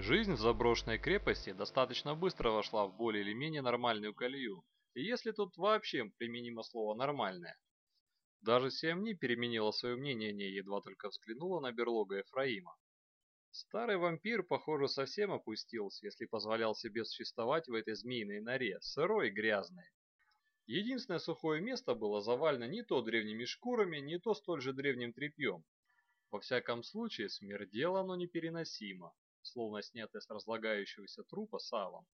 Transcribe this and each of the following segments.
Жизнь в заброшенной крепости достаточно быстро вошла в более или менее нормальную колею, если тут вообще применимо слово «нормальное». Даже Сиамни переменила свое мнение о ней, едва только взглянула на берлогу Ефраима. Старый вампир, похоже, совсем опустился, если позволял себе существовать в этой змеиной норе, сырой и грязной. Единственное сухое место было завалено не то древними шкурами, не то столь же древним тряпьем. Во всяком случае, смердело оно непереносимо, словно снятое с разлагающегося трупа салом.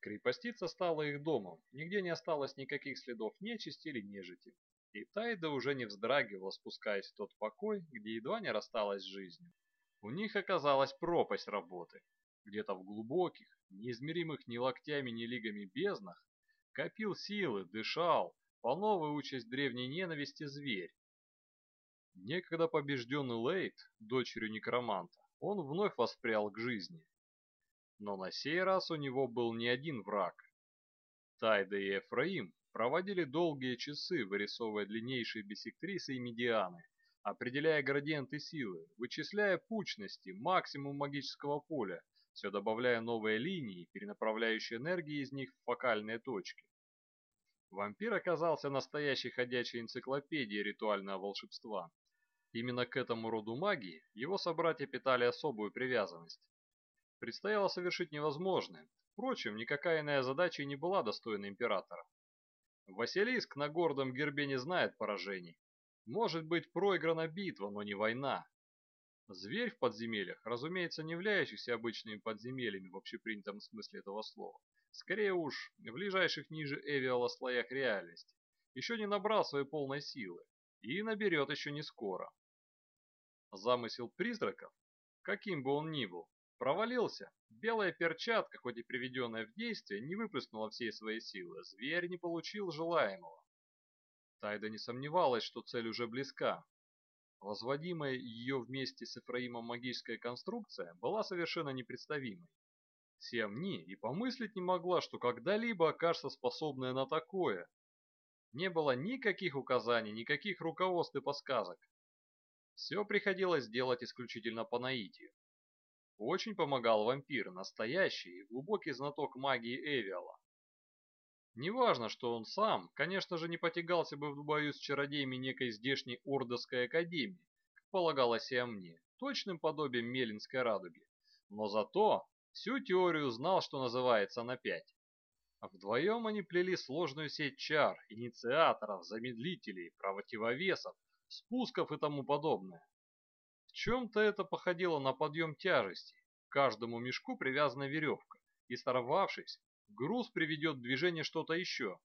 Крепостица стала их домом, нигде не осталось никаких следов нечисти или нежити. И Тайда уже не вздрагивала, спускаясь в тот покой, где едва не рассталась с жизнью. У них оказалась пропасть работы. Где-то в глубоких, неизмеримых ни локтями, ни лигами безднах, копил силы, дышал, по новой участь древней ненависти зверь. Некогда побежденный Лейт, дочерью некроманта, он вновь воспрял к жизни. Но на сей раз у него был не один враг. Тайда и Ефраим проводили долгие часы, вырисовывая длиннейшие биссектрисы и медианы, определяя градиенты силы, вычисляя пучности, максимум магического поля, все добавляя новые линии, перенаправляющие энергии из них в фокальные точки. Вампир оказался настоящей ходячей энциклопедией ритуального волшебства. Именно к этому роду магии его собратья питали особую привязанность. Предстояло совершить невозможное. Впрочем, никакая иная задача не была достойна императора. Василиск на гордом гербе не знает поражений. Может быть проиграна битва, но не война. Зверь в подземельях, разумеется, не являющийся обычными подземельями в общепринятом смысле этого слова, скорее уж в ближайших ниже Эвиала слоях реальности, еще не набрал своей полной силы и наберет еще не скоро. Замысел призраков, каким бы он ни был, провалился. Белая перчатка, хоть и приведенная в действие, не выплеснула всей своей силы. Зверь не получил желаемого. Тайда не сомневалась, что цель уже близка. Возводимая ее вместе с Эфраимом магическая конструкция была совершенно непредставимой. Сиамни и помыслить не могла, что когда-либо окажется способная на такое. Не было никаких указаний, никаких руководств и подсказок. Все приходилось делать исключительно по наитию. Очень помогал вампир, настоящий и глубокий знаток магии Эвиала. Неважно, что он сам, конечно же, не потягался бы в бою с чародеями некой здешней Ордовской академии, как полагалось и мне, точным подобием Мелинской радуги, но зато всю теорию знал, что называется, на пять. А вдвоем они плели сложную сеть чар, инициаторов, замедлителей, противовесов, спусков и тому подобное. В чем-то это походило на подъем тяжести. К каждому мешку привязана веревка, и сорвавшись, груз приведет в движение что-то еще.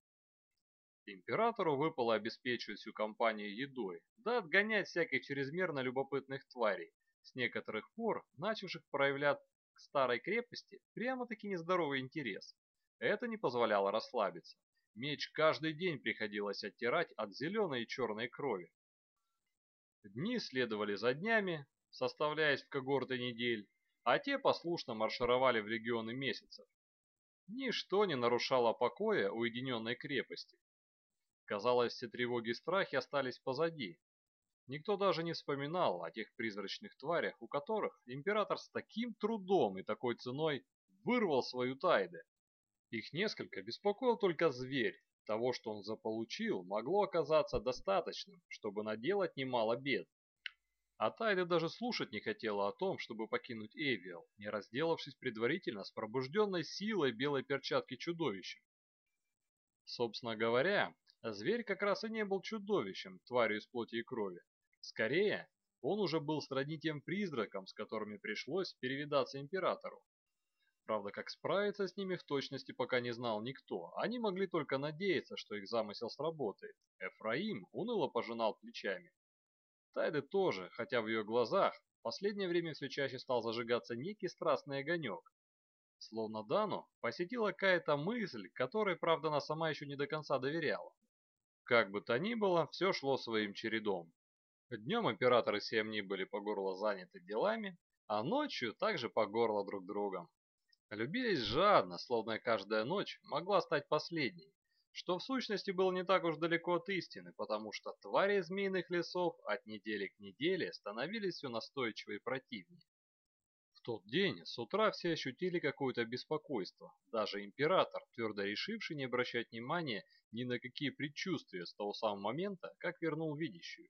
Императору выпало обеспечивать всю компанию едой, да отгонять всяких чрезмерно любопытных тварей, с некоторых пор начавших проявлять к старой крепости прямо-таки нездоровый интерес. Это не позволяло расслабиться. Меч каждый день приходилось оттирать от зеленой и черной крови. Дни следовали за днями, составляясь в когорты недель, а те послушно маршировали в регионы месяцев. Ничто не нарушало покоя уединенной крепости. Казалось, все тревоги и страхи остались позади. Никто даже не вспоминал о тех призрачных тварях, у которых император с таким трудом и такой ценой вырвал свою тайды. Их несколько беспокоил только зверь, того, что он заполучил, могло оказаться достаточным, чтобы наделать немало бед. А Тайда даже слушать не хотела о том, чтобы покинуть Эвиал, не разделавшись предварительно с пробужденной силой белой перчатки чудовищем. Собственно говоря, зверь как раз и не был чудовищем, тварью из плоти и крови. Скорее, он уже был сроднитием призраком, с которыми пришлось перевидаться императору. Правда, как справиться с ними в точности пока не знал никто. Они могли только надеяться, что их замысел сработает. Эфраим уныло пожинал плечами. Тайды тоже, хотя в ее глазах в последнее время все чаще стал зажигаться некий страстный огонек. Словно Дану посетила какая-то мысль, которой, правда, она сама еще не до конца доверяла. Как бы то ни было, все шло своим чередом. Днем императоры Семни были по горло заняты делами, а ночью также по горло друг другом. Любились жадно, словно каждая ночь могла стать последней, что в сущности было не так уж далеко от истины, потому что твари змеиных лесов от недели к неделе становились все настойчивее и противнее. В тот день с утра все ощутили какое-то беспокойство, даже император, твердо решивший не обращать внимания ни на какие предчувствия с того самого момента, как вернул видящую.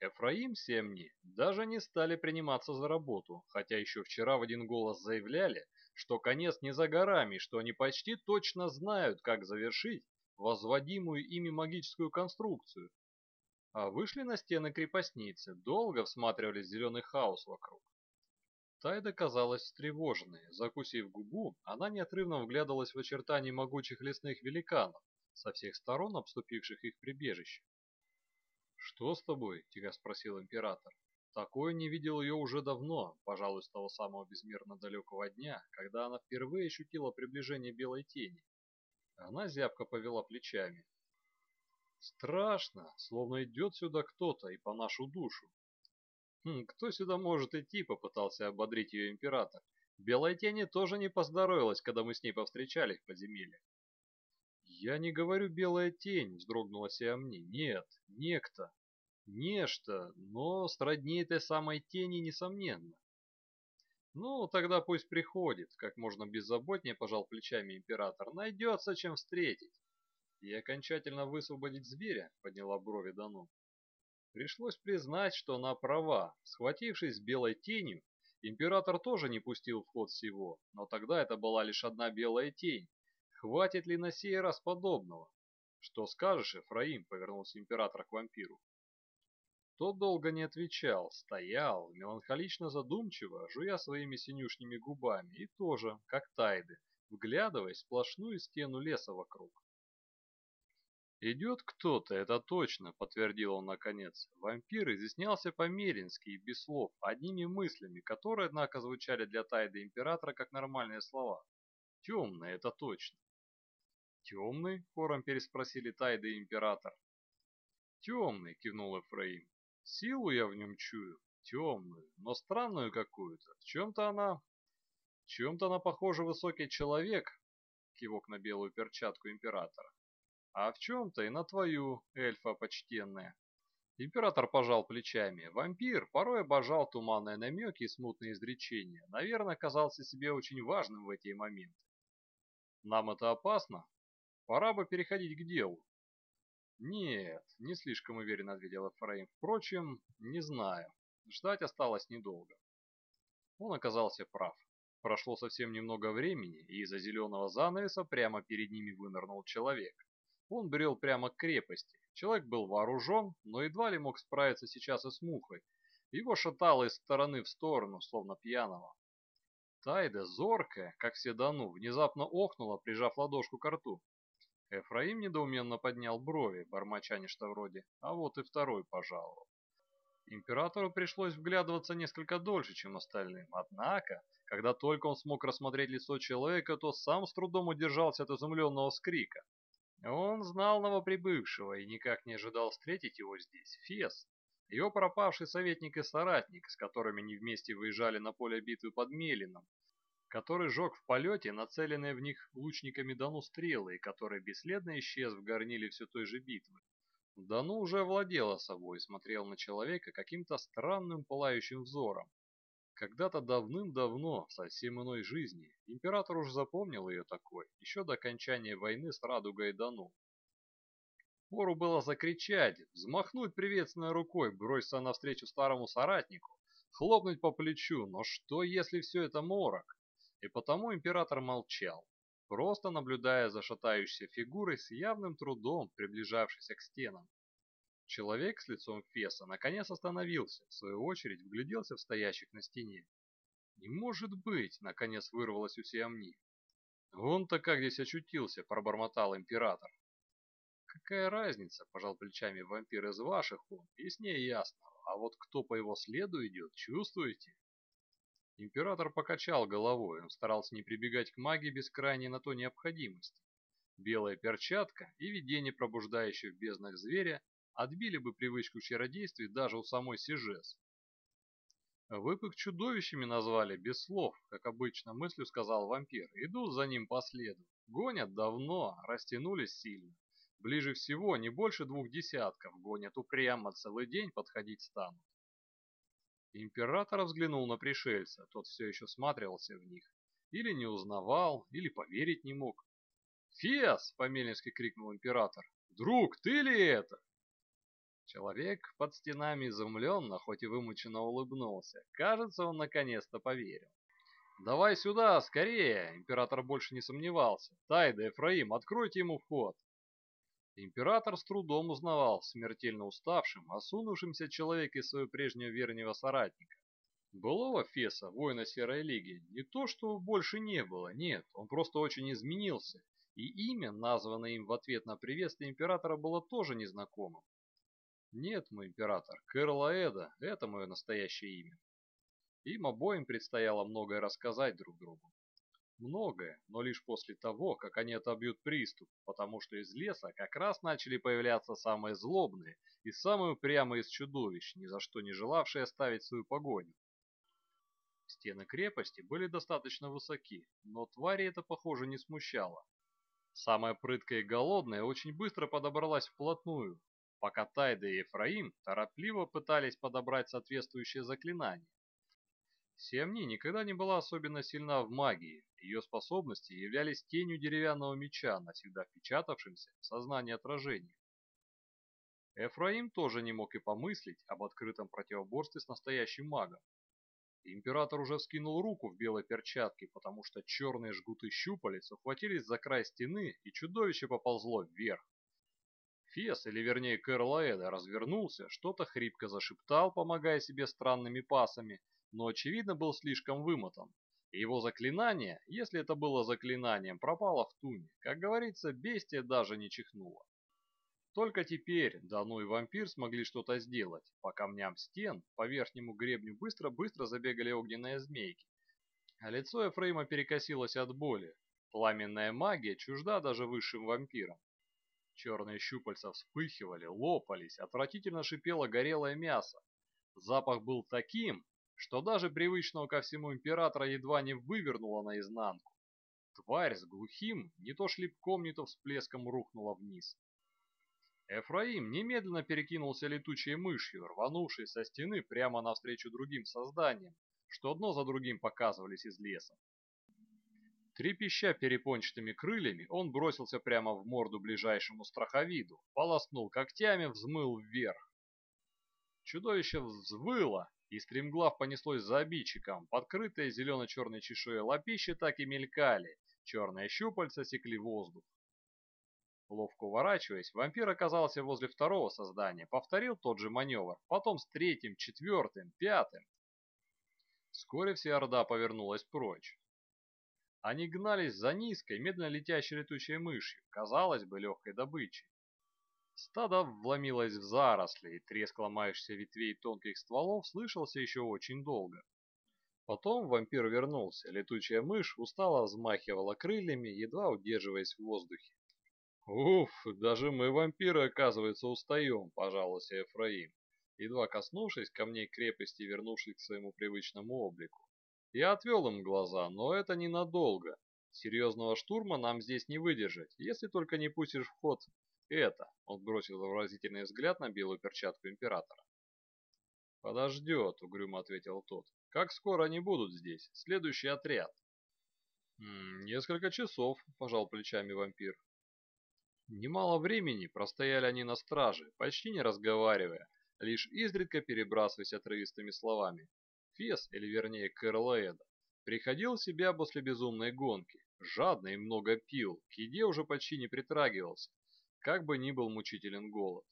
Эфраим с Семни даже не стали приниматься за работу, хотя еще вчера в один голос заявляли, что конец не за горами, что они почти точно знают, как завершить возводимую ими магическую конструкцию. А вышли на стены крепостницы, долго всматривались зеленый хаос вокруг. Тайда казалась встревоженной. Закусив губу, она неотрывно вглядывалась в очертания могучих лесных великанов, со всех сторон обступивших их прибежище. «Что с тобой?» – тихо спросил император. Такое не видел ее уже давно, пожалуй, с того самого безмерно далекого дня, когда она впервые ощутила приближение белой тени. Она зябко повела плечами. «Страшно, словно идет сюда кто-то и по нашу душу. Хм, кто сюда может идти, попытался ободрить ее император. Белой тени тоже не поздоровилась, когда мы с ней повстречались в подземелье. «Я не говорю белая тень», — вздрогнула Сиамни. «Нет, некто. Нечто, но сродни этой самой тени, несомненно». «Ну, тогда пусть приходит», — как можно беззаботнее пожал плечами император. «Найдется, чем встретить». «И окончательно высвободить зверя?» — подняла брови Дану. Пришлось признать, что она права. Схватившись с белой тенью, император тоже не пустил в ход всего, но тогда это была лишь одна белая тень. Хватит ли на сей раз подобного? Что скажешь, Эфраим, повернулся император к вампиру. Тот долго не отвечал, стоял, меланхолично задумчиво, жуя своими синюшными губами, и тоже, как тайды, вглядываясь в сплошную стену леса вокруг. «Идет кто-то, это точно», — подтвердил он наконец. Вампир изъяснялся по-мерински и без слов, одними мыслями, которые, однако, звучали для Тайды Императора как нормальные слова. «Темный, это точно». «Темный?» — хором переспросили Тайды и Император. «Темный», — кивнул Эфраим. «Силу я в нем чую, темную, но странную какую-то. В чем-то она... В чем-то она похожа высокий человек», — кивок на белую перчатку Императора а в чем-то и на твою, эльфа почтенная. Император пожал плечами. Вампир порой обожал туманные намеки и смутные изречения. Наверное, казался себе очень важным в эти моменты. Нам это опасно? Пора бы переходить к делу. Нет, не слишком уверенно ответил Эфраим. Впрочем, не знаю. Ждать осталось недолго. Он оказался прав. Прошло совсем немного времени, и из-за зеленого занавеса прямо перед ними вынырнул человек. Он брел прямо к крепости. Человек был вооружен, но едва ли мог справиться сейчас и с мухой. Его шатало из стороны в сторону, словно пьяного. Тайда, зоркая, как седану, внезапно охнула, прижав ладошку к рту. Эфраим недоуменно поднял брови, бормоча нечто вроде «а вот и второй пожаловал». Императору пришлось вглядываться несколько дольше, чем остальным. Однако, когда только он смог рассмотреть лицо человека, то сам с трудом удержался от изумленного скрика. Он знал новоприбывшего и никак не ожидал встретить его здесь, Фес, его пропавший советник и соратник, с которыми они вместе выезжали на поле битвы под Мелином, который жег в полете нацеленные в них лучниками Дану стрелы и который бесследно исчез в горниле все той же битвы. Дану уже овладела собой и смотрел на человека каким-то странным пылающим взором, когда-то давным-давно, в совсем иной жизни, император уже запомнил ее такой, еще до окончания войны с Радугой Дану. Пору было закричать, взмахнуть приветственной рукой, броситься навстречу старому соратнику, хлопнуть по плечу, но что если все это морок? И потому император молчал, просто наблюдая за шатающейся фигурой с явным трудом, приближавшейся к стенам. Человек с лицом Феса наконец остановился, в свою очередь вгляделся в стоящих на стене. «Не может быть!» — наконец вырвалось у Сиамни. «Он-то как здесь очутился?» — пробормотал император. «Какая разница?» — пожал плечами вампир из ваших он, яснее ясного. А вот кто по его следу идет, чувствуете? Император покачал головой, он старался не прибегать к магии без крайней на то необходимости. Белая перчатка и видение пробуждающего в безднах зверя отбили бы привычку чародействий даже у самой Сижес. «Вы их чудовищами назвали, без слов, как обычно мыслью сказал вампир. Идут за ним по следу. Гонят давно, растянулись сильно. Ближе всего не больше двух десятков, гонят упрямо целый день, подходить станут. Император взглянул на пришельца, тот все еще сматривался в них. Или не узнавал, или поверить не мог. «Фес!» — по-мельнински крикнул император. «Друг, ты ли это?» Человек под стенами изумленно, хоть и вымученно улыбнулся. Кажется, он наконец-то поверил. «Давай сюда, скорее!» Император больше не сомневался. «Тайда, Ефраим, откройте ему вход!» Император с трудом узнавал в смертельно уставшем, осунувшемся человеке своего прежнего верного соратника. Былого Феса, воина Серой Лиги, не то что больше не было, нет, он просто очень изменился, и имя, названное им в ответ на приветствие императора, было тоже незнакомым. Нет, мой император, Кэрл Аэда – это мое настоящее имя. Им обоим предстояло многое рассказать друг другу. Многое, но лишь после того, как они отобьют приступ, потому что из леса как раз начали появляться самые злобные и самые упрямые из чудовищ, ни за что не желавшие оставить свою погоню. Стены крепости были достаточно высоки, но твари это, похоже, не смущало. Самая прыткая и голодная очень быстро подобралась вплотную, пока Тайда и Ефраим торопливо пытались подобрать соответствующее заклинание. Семни никогда не была особенно сильна в магии, ее способности являлись тенью деревянного меча, навсегда впечатавшимся в сознание отражения. Эфраим тоже не мог и помыслить об открытом противоборстве с настоящим магом. Император уже вскинул руку в белой перчатке, потому что черные жгуты щупалец ухватились за край стены, и чудовище поползло вверх. Фес, или вернее Кэрлаэда, развернулся, что-то хрипко зашептал, помогая себе странными пасами, но очевидно был слишком вымотан. Его заклинание, если это было заклинанием, пропало в туне. Как говорится, бестия даже не чихнула. Только теперь Дану и вампир смогли что-то сделать. По камням стен, по верхнему гребню быстро-быстро забегали огненные змейки. А лицо Ефрейма перекосилось от боли. Пламенная магия чужда даже высшим вампирам. Черные щупальца вспыхивали, лопались, отвратительно шипело горелое мясо. Запах был таким, что даже привычного ко всему императора едва не вывернуло наизнанку. Тварь с глухим, не то шлепком, не то всплеском рухнула вниз. Эфраим немедленно перекинулся летучей мышью, рванувшей со стены прямо навстречу другим созданиям, что одно за другим показывались из леса. Трепеща перепончатыми крыльями, он бросился прямо в морду ближайшему страховиду, полоснул когтями, взмыл вверх. Чудовище взвыло, и стремглав понеслось за обидчиком. Подкрытые зелено-черной чешуей лапищи так и мелькали, черные щупальца секли воздух. Ловко уворачиваясь, вампир оказался возле второго создания, повторил тот же маневр, потом с третьим, четвертым, пятым. Вскоре вся орда повернулась прочь. Они гнались за низкой, медленно летящей летучей мышью, казалось бы, легкой добычей. Стадо вломилось в заросли, и треск ломающихся ветвей тонких стволов слышался еще очень долго. Потом вампир вернулся, летучая мышь устало взмахивала крыльями, едва удерживаясь в воздухе. «Уф, даже мы, вампиры, оказывается, устаем», – пожаловался Ефраим, едва коснувшись камней крепости вернувшись к своему привычному облику. Я отвел им глаза, но это ненадолго. Серьезного штурма нам здесь не выдержать, если только не пустишь в ход «Это!» — он бросил выразительный взгляд на белую перчатку императора. «Подождет», — угрюмо ответил тот. «Как скоро они будут здесь? Следующий отряд». «М -м, «Несколько часов», — пожал плечами вампир. Немало времени простояли они на страже, почти не разговаривая, лишь изредка перебрасываясь отрывистыми словами. Фес, или вернее Кэрлаэда, приходил в себя после безумной гонки, жадно и много пил, к еде уже почти не притрагивался, как бы ни был мучителен голод.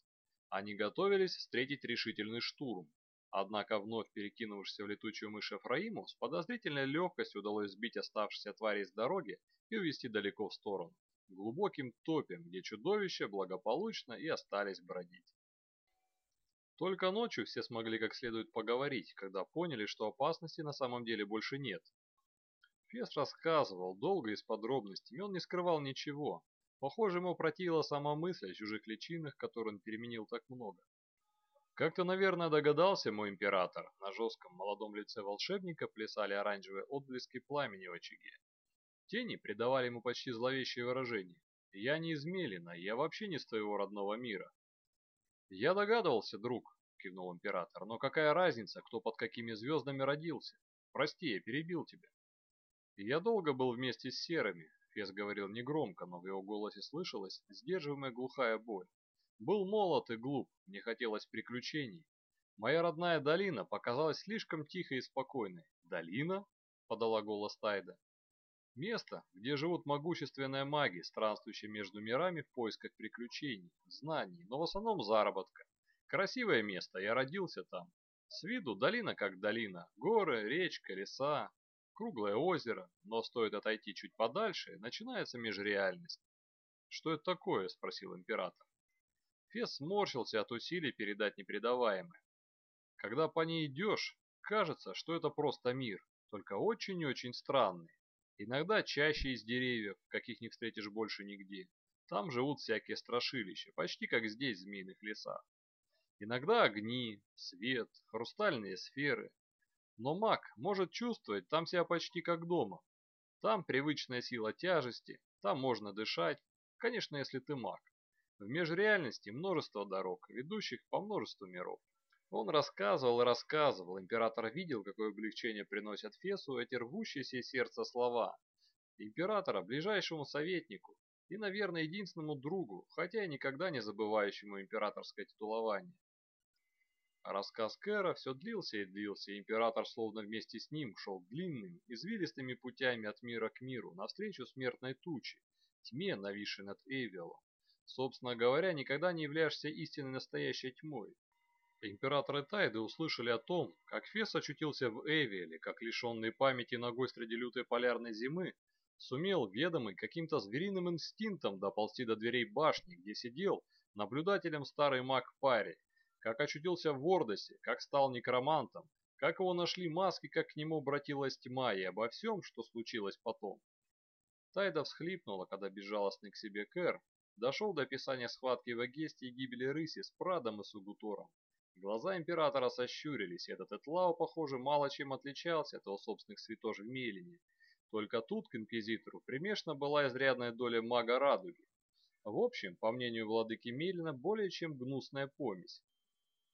Они готовились встретить решительный штурм. Однако вновь перекинувшись в летучую мышь Эфраиму, с подозрительной легкостью удалось сбить оставшиеся твари с дороги и увести далеко в сторону, глубоким топем, где чудовища благополучно и остались бродить. Только ночью все смогли как следует поговорить, когда поняли, что опасности на самом деле больше нет. Фес рассказывал долго и с подробностями, он не скрывал ничего, Похоже, ему противила сама мысль о чужих личинах, которые он переменил так много. Как ты, наверное, догадался, мой император, на жестком молодом лице волшебника плясали оранжевые отблески пламени в очаге. Тени придавали ему почти зловещее выражение. Я не из Мелина, я вообще не с твоего родного мира. Я догадывался, друг, кивнул император, но какая разница, кто под какими звездами родился? Прости, я перебил тебя. я долго был вместе с серыми, Фес говорил негромко, но в его голосе слышалась сдерживаемая глухая боль. Был молод и глуп, мне хотелось приключений. Моя родная долина показалась слишком тихой и спокойной. «Долина?» — подала голос Тайда. Место, где живут могущественные маги, странствующие между мирами в поисках приключений, знаний, но в основном заработка. Красивое место, я родился там. С виду долина как долина, горы, речка, леса, круглое озеро, но стоит отойти чуть подальше, начинается межреальность. «Что это такое?» – спросил император. Фес сморщился от усилий передать непредаваемое. Когда по ней идешь, кажется, что это просто мир, только очень-очень странный. Иногда чаще из деревьев, каких не встретишь больше нигде. Там живут всякие страшилища, почти как здесь в змеиных лесах. Иногда огни, свет, хрустальные сферы. Но маг может чувствовать там себя почти как дома. Там привычная сила тяжести, там можно дышать, конечно, если ты маг. В межреальности множество дорог, ведущих по множеству миров. Он рассказывал и рассказывал, император видел, какое облегчение приносят Фесу эти рвущиеся сердца слова. Императора, ближайшему советнику и, наверное, единственному другу, хотя и никогда не забывающему императорское титулование. Рассказ Кэра все длился и длился, и император словно вместе с ним шел длинными, извилистыми путями от мира к миру, навстречу смертной туче, тьме, нависшей над Эйвелом. Собственно говоря, никогда не являешься истинной настоящей тьмой. Императоры Тайды услышали о том, как Фес очутился в Эйвеле, как лишенный памяти ногой среди лютой полярной зимы, сумел, ведомый каким-то звериным инстинктом, доползти до дверей башни, где сидел наблюдателем старый маг Пари, как очутился в Вордосе, как стал некромантом, как его нашли маски, как к нему обратилась тьма и обо всем, что случилось потом. Тайда всхлипнула, когда безжалостный к себе Кэр дошел до описания схватки в Агесте и гибели рыси с Прадом и Сугутором. Глаза императора сощурились, и этот Этлау, похоже, мало чем отличался от его собственных святож в Мелине. Только тут к инквизитору примешана была изрядная доля мага Радуги. В общем, по мнению владыки Мелина, более чем гнусная помесь.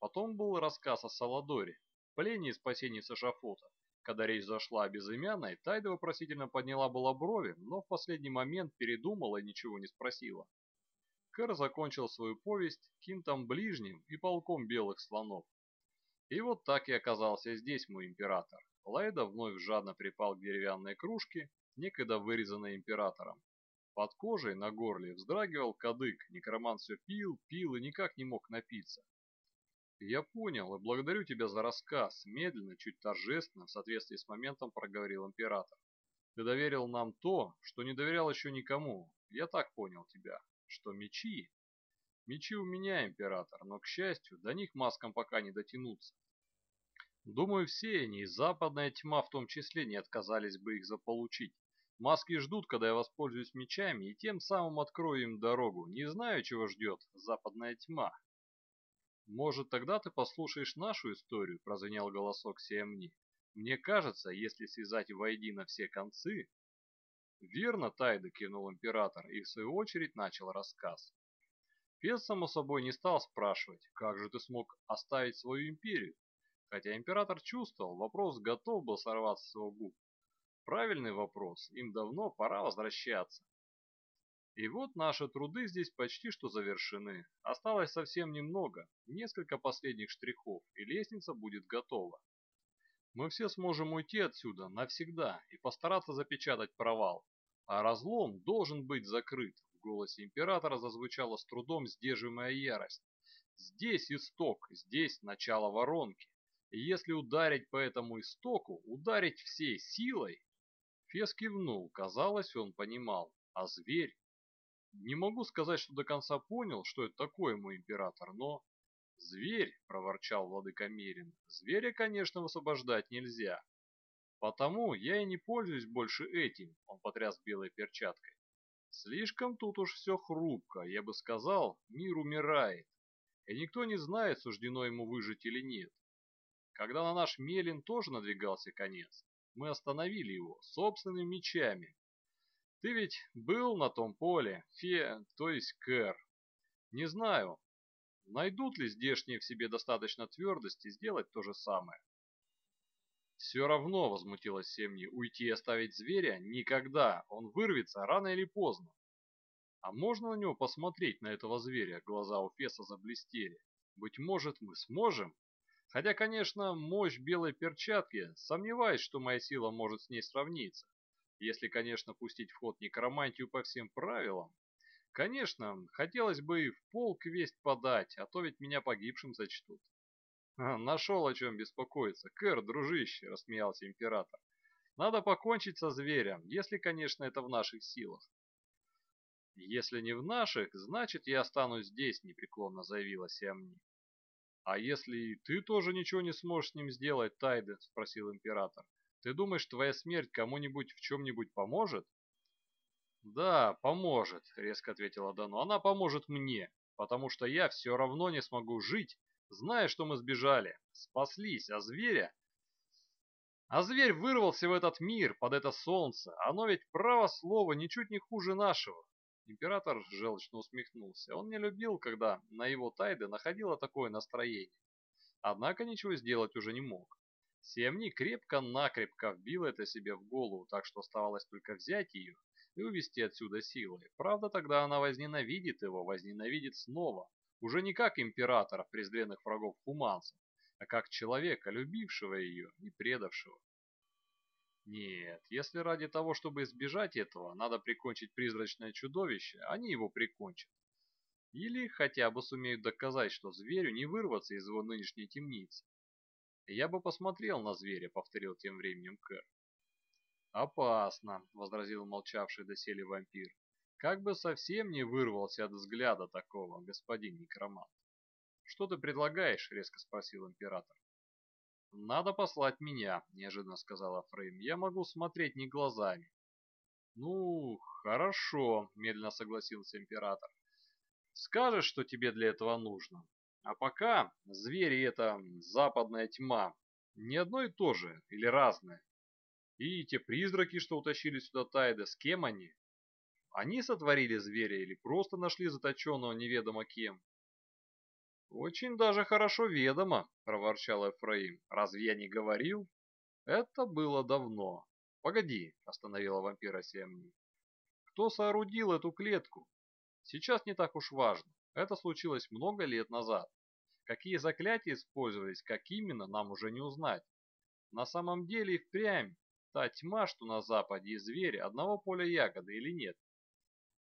Потом был рассказ о Саладоре, плене и спасении с эшафота. Когда речь зашла о безымянной, Тайда вопросительно подняла была брови, но в последний момент передумала и ничего не спросила. Кэр закончил свою повесть Кинтом Ближним и полком белых слонов. И вот так и оказался здесь мой император. Лайда вновь жадно припал к деревянной кружке, некогда вырезанной императором. Под кожей на горле вздрагивал кадык, некромант все пил, пил и никак не мог напиться. «Я понял и благодарю тебя за рассказ», — медленно, чуть торжественно, в соответствии с моментом проговорил император. «Ты доверил нам то, что не доверял еще никому. Я так понял тебя, что мечи...» «Мечи у меня, император, но, к счастью, до них маскам пока не дотянуться. Думаю, все они, и западная тьма в том числе, не отказались бы их заполучить. Маски ждут, когда я воспользуюсь мечами, и тем самым открою им дорогу. Не знаю, чего ждет западная тьма». «Может, тогда ты послушаешь нашу историю?» – прозвенел голосок Сиэмни. «Мне кажется, если связать воедино все концы...» «Верно, Тайда», – кивнул император и в свою очередь начал рассказ. Фес, само собой, не стал спрашивать, как же ты смог оставить свою империю? Хотя император чувствовал, вопрос готов был сорваться с его губ. Правильный вопрос, им давно пора возвращаться. И вот наши труды здесь почти что завершены. Осталось совсем немного, несколько последних штрихов, и лестница будет готова. Мы все сможем уйти отсюда навсегда и постараться запечатать провал. А разлом должен быть закрыт. В голосе императора зазвучала с трудом сдерживаемая ярость. Здесь исток, здесь начало воронки. И если ударить по этому истоку, ударить всей силой... Фес кивнул, казалось, он понимал. А зверь не могу сказать, что до конца понял, что это такое мой император, но... «Зверь!» — проворчал владыка Мерин. «Зверя, конечно, высвобождать нельзя. Потому я и не пользуюсь больше этим», — он потряс белой перчаткой. «Слишком тут уж все хрупко, я бы сказал, мир умирает, и никто не знает, суждено ему выжить или нет. Когда на наш Мелин тоже надвигался конец, мы остановили его собственными мечами, ты ведь был на том поле, Фе, то есть Кэр. Не знаю, найдут ли здешние в себе достаточно твердости сделать то же самое. Все равно, возмутилась Семни, уйти и оставить зверя никогда, он вырвется рано или поздно. А можно на него посмотреть, на этого зверя? Глаза у Феса заблестели. Быть может, мы сможем? Хотя, конечно, мощь белой перчатки, сомневаюсь, что моя сила может с ней сравниться. Если, конечно, пустить в ход некромантию по всем правилам. Конечно, хотелось бы и в полк весть подать, а то ведь меня погибшим зачтут. «Нашел о чем беспокоиться. Кэр, дружище!» – рассмеялся император. «Надо покончить со зверем, если, конечно, это в наших силах». «Если не в наших, значит, я останусь здесь», – непреклонно заявила Сиамни. «А если и ты тоже ничего не сможешь с ним сделать, Тайде?» – спросил император. «Ты думаешь, твоя смерть кому-нибудь в чем-нибудь поможет?» «Да, поможет», — резко ответила Дану. «Она поможет мне, потому что я все равно не смогу жить, зная, что мы сбежали, спаслись, а зверя... А зверь вырвался в этот мир, под это солнце. Оно ведь, право слово, ничуть не хуже нашего. Император желчно усмехнулся. Он не любил, когда на его тайды находило такое настроение. Однако ничего сделать уже не мог. Семни крепко-накрепко вбил это себе в голову, так что оставалось только взять ее и увести отсюда силой. Правда, тогда она возненавидит его, возненавидит снова, уже не как императора презренных врагов хуманцев, а как человека, любившего ее и предавшего. Нет, если ради того, чтобы избежать этого, надо прикончить призрачное чудовище, они его прикончат. Или хотя бы сумеют доказать, что зверю не вырваться из его нынешней темницы. Я бы посмотрел на зверя, повторил тем временем Кэр. Опасно, возразил молчавший доселе вампир. Как бы совсем не вырвался от взгляда такого, господин некромант. «Что ты предлагаешь?» — резко спросил император. «Надо послать меня», — неожиданно сказала Фрейм. «Я могу смотреть не глазами». «Ну, хорошо», — медленно согласился император. «Скажешь, что тебе для этого нужно. А пока звери — это западная тьма. Не одно и то же, или разное. И те призраки, что утащили сюда Тайда, с кем они? Они сотворили зверя или просто нашли заточенного неведомо кем? Очень даже хорошо ведомо, проворчал Эфраим. Разве я не говорил? Это было давно. Погоди, остановила вампира Семни. Кто соорудил эту клетку? Сейчас не так уж важно. Это случилось много лет назад. Какие заклятия использовались, как именно, нам уже не узнать. На самом деле и впрямь та тьма, что на западе и звери, одного поля ягоды или нет.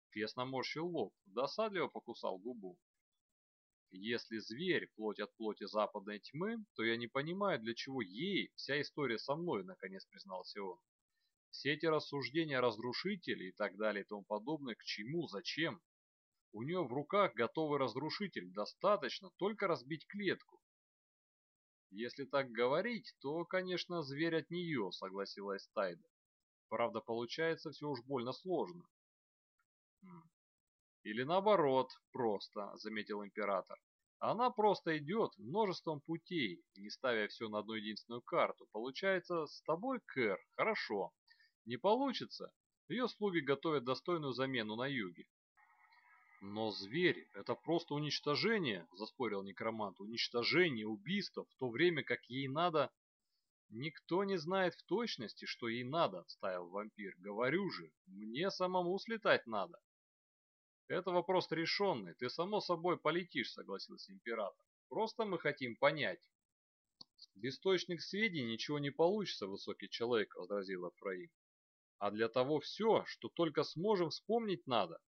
Фес наморщил лоб, досадливо покусал губу. Если зверь – плоть от плоти западной тьмы, то я не понимаю, для чего ей вся история со мной, наконец признался он. Все эти рассуждения разрушителей и так далее и тому подобное, к чему, зачем? У нее в руках готовый разрушитель, достаточно только разбить клетку. Если так говорить, то, конечно, зверь от нее, согласилась Тайда. Правда, получается все уж больно сложно. Или наоборот, просто, заметил император. Она просто идет множеством путей, не ставя все на одну единственную карту. Получается, с тобой, Кэр, хорошо. Не получится, ее слуги готовят достойную замену на юге. Но зверь – это просто уничтожение, заспорил некромант. Уничтожение, убийство, в то время как ей надо... Никто не знает в точности, что ей надо, вставил вампир. Говорю же, мне самому слетать надо. Это вопрос решенный, ты само собой полетишь, согласился император. Просто мы хотим понять. Без точных сведений ничего не получится, высокий человек, возразил Афраим. А для того все, что только сможем вспомнить надо.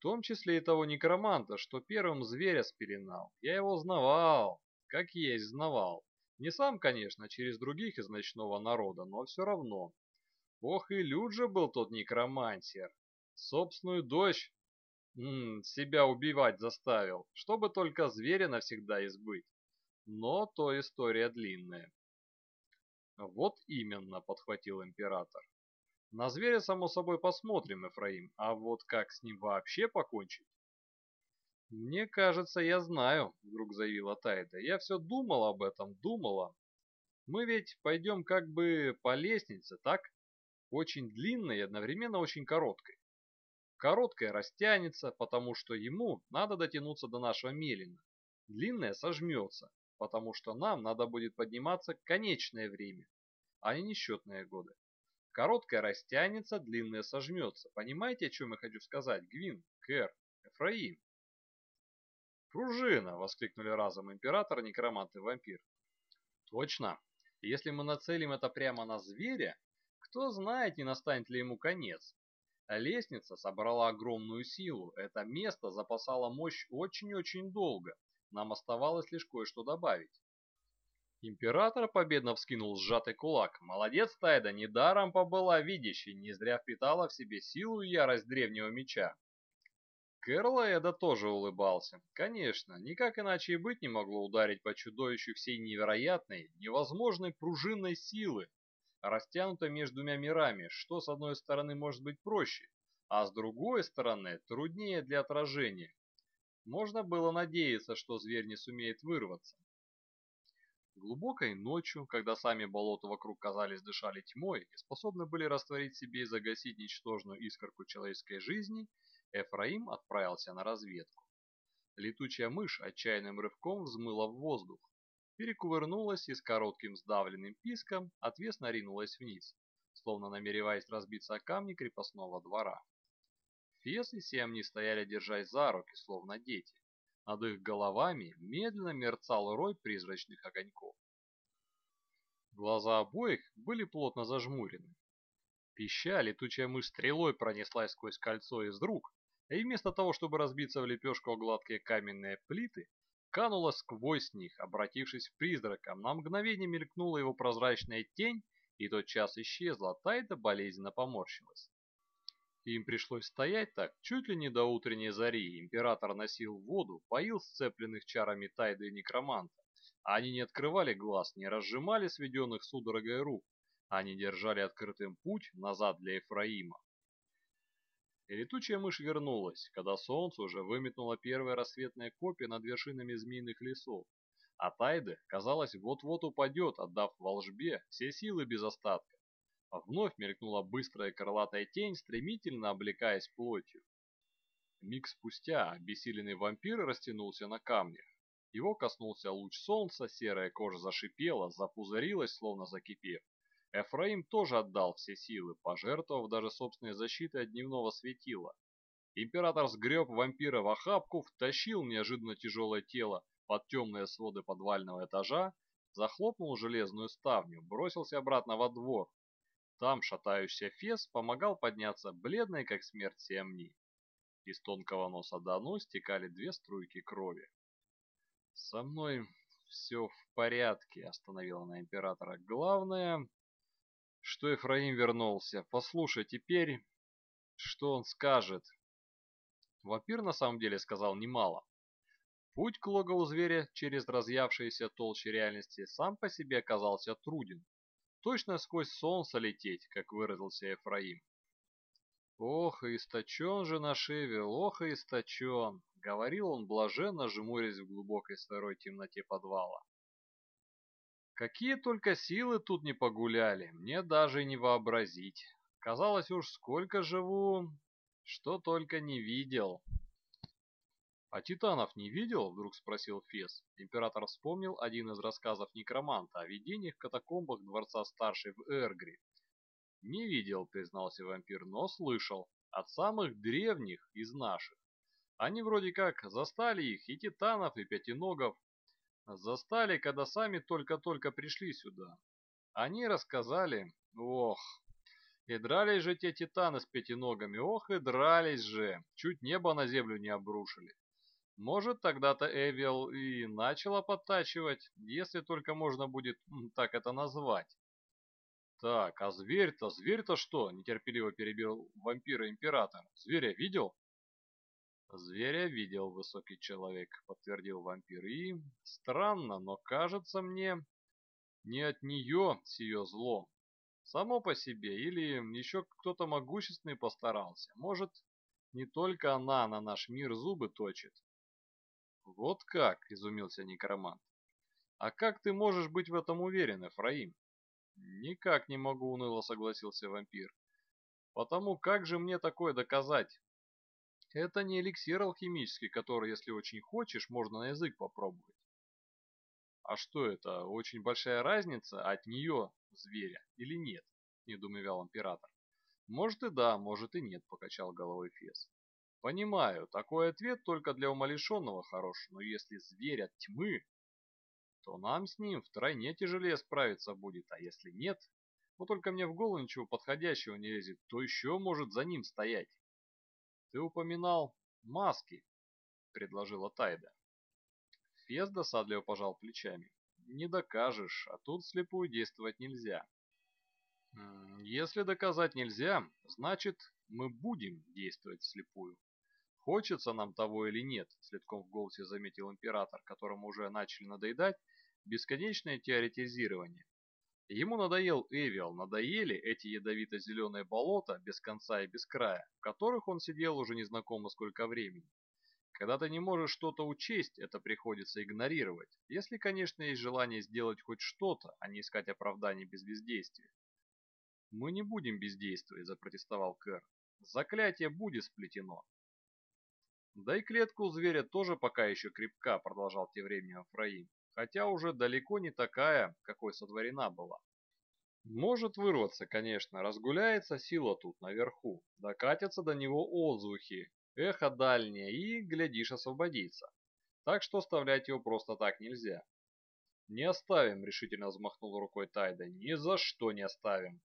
Том числе и того некроманта, что первым зверя спеленал. Я его знавал, как есть знавал. Не сам, конечно, через других из ночного народа, но все равно. Ох и люд же был тот некромантер. Собственную дочь М себя убивать заставил, чтобы только зверя навсегда избыть. Но то история длинная. Вот именно, подхватил император. На зверя, само собой, посмотрим, Эфраим, а вот как с ним вообще покончить? «Мне кажется, я знаю», — вдруг заявила Тайда. «Я все думал об этом, думала. Мы ведь пойдем как бы по лестнице, так? Очень длинной и одновременно очень короткой. Короткое растянется, потому что ему надо дотянуться до нашего Мелина. длинное сожмется, потому что нам надо будет подниматься конечное время, а не несчетные годы. Короткое растянется, длинное сожмется. Понимаете, о чем я хочу сказать? Гвин, Кэр, Эфраим. «Пружина!» — воскликнули разом император, некромант и вампир. «Точно! Если мы нацелим это прямо на зверя, кто знает, не настанет ли ему конец. Лестница собрала огромную силу, это место запасало мощь очень-очень долго, нам оставалось лишь кое-что добавить. Император победно вскинул сжатый кулак. Молодец, Тайда, недаром побыла видящей, не зря впитала в себе силу и ярость древнего меча. Кэрл Эда тоже улыбался. Конечно, никак иначе и быть не могло ударить по чудовищу всей невероятной, невозможной пружинной силы, растянутой между двумя мирами, что с одной стороны может быть проще, а с другой стороны труднее для отражения. Можно было надеяться, что зверь не сумеет вырваться. Глубокой ночью, когда сами болота вокруг казались дышали тьмой и способны были растворить себе и загасить ничтожную искорку человеческой жизни, Эфраим отправился на разведку. Летучая мышь отчаянным рывком взмыла в воздух, перекувырнулась и с коротким сдавленным писком отвесно ринулась вниз, словно намереваясь разбиться о камни крепостного двора. Фес и Семни стояли держась за руки, словно дети. Над их головами медленно мерцал рой призрачных огоньков. Глаза обоих были плотно зажмурены. Пища летучая мышь стрелой пронеслась сквозь кольцо из рук, и вместо того, чтобы разбиться в лепешку гладкие каменные плиты, канула сквозь них, обратившись в призрака. На мгновение мелькнула его прозрачная тень, и тот час исчезла, Тайда болезненно поморщилась. Им пришлось стоять так чуть ли не до утренней зари. Император носил воду, поил сцепленных чарами Тайды и Некроманта. Они не открывали глаз, не разжимали сведенных судорогой рук. Они держали открытым путь назад для Ефраима. И летучая мышь вернулась, когда солнце уже выметнуло первые рассветные копья над вершинами змеиных лесов. А Тайде, казалось, вот-вот упадет, отдав волжбе все силы без остатка. Вновь мелькнула быстрая крылатая тень, стремительно облекаясь плотью. Миг спустя обессиленный вампир растянулся на камнях. Его коснулся луч солнца, серая кожа зашипела, запузырилась, словно закипев. Эфраим тоже отдал все силы, пожертвовав даже собственной защитой от дневного светила. Император сгреб вампира в охапку, втащил неожиданно тяжелое тело под темные своды подвального этажа, захлопнул железную ставню, бросился обратно во двор, там шатающийся фес помогал подняться бледной, как смерть Сиамни. Из тонкого носа Дану стекали две струйки крови. «Со мной все в порядке», — остановила она императора. «Главное, что Ефраим вернулся. Послушай, теперь, что он скажет?» Вампир на самом деле сказал немало. Путь к логову зверя через разъявшиеся толщи реальности сам по себе оказался труден. Точно сквозь солнце лететь, как выразился Ефраим. «Ох, и источен же наш Эвил, ох, и источен!» — говорил он блаженно, жмурясь в глубокой сырой темноте подвала. Какие только силы тут не погуляли, мне даже не вообразить. Казалось уж, сколько живу, что только не видел. «А титанов не видел?» — вдруг спросил Фес. Император вспомнил один из рассказов некроманта о видениях в катакомбах дворца старшей в Эргри. «Не видел», — признался вампир, — «но слышал. От самых древних из наших. Они вроде как застали их, и титанов, и пятиногов. Застали, когда сами только-только пришли сюда. Они рассказали... Ох, и дрались же те титаны с пятиногами, ох и дрались же, чуть небо на землю не обрушили. Может, тогда-то Эвил и начала подтачивать, если только можно будет так это назвать. Так, а зверь-то, зверь-то что? Нетерпеливо перебил вампира император. Зверя видел? Зверя видел высокий человек, подтвердил вампир. И странно, но кажется мне, не от нее сие зло. Само по себе, или еще кто-то могущественный постарался. Может, не только она на наш мир зубы точит, «Вот как?» – изумился некромант. «А как ты можешь быть в этом уверен, Эфраим?» «Никак не могу», – уныло согласился вампир. «Потому как же мне такое доказать?» Это не эликсир алхимический, который, если очень хочешь, можно на язык попробовать. А что это, очень большая разница от нее, зверя, или нет? Недоумевал император. Может и да, может и нет, покачал головой Фес. Понимаю, такой ответ только для умалишенного хорош, но если зверь от тьмы, то нам с ним втройне тяжелее справиться будет, а если нет, вот только мне в голову ничего подходящего не лезет, то еще может за ним стоять. Ты упоминал маски, предложила Тайда. Фес досадливо пожал плечами. Не докажешь, а тут слепую действовать нельзя. Если доказать нельзя, значит мы будем действовать слепую. Хочется нам того или нет, следком в голосе заметил император, которому уже начали надоедать бесконечное теоретизирование. Ему надоел Эвиал, надоели эти ядовито-зеленые болота без конца и без края, в которых он сидел уже незнакомо сколько времени. Когда ты не можешь что-то учесть, это приходится игнорировать, если, конечно, есть желание сделать хоть что-то, а не искать оправданий без бездействия. «Мы не будем бездействовать», – запротестовал Кэр. «Заклятие будет сплетено». «Да и клетка у зверя тоже пока еще крепка», – продолжал тем временем Афраим хотя уже далеко не такая, какой сотворена была. Может вырваться, конечно, разгуляется сила тут наверху, докатятся до него отзвуки, эхо дальнее и, глядишь, освободится. Так что оставлять его просто так нельзя. «Не оставим», — решительно взмахнул рукой Тайда, — «ни за что не оставим».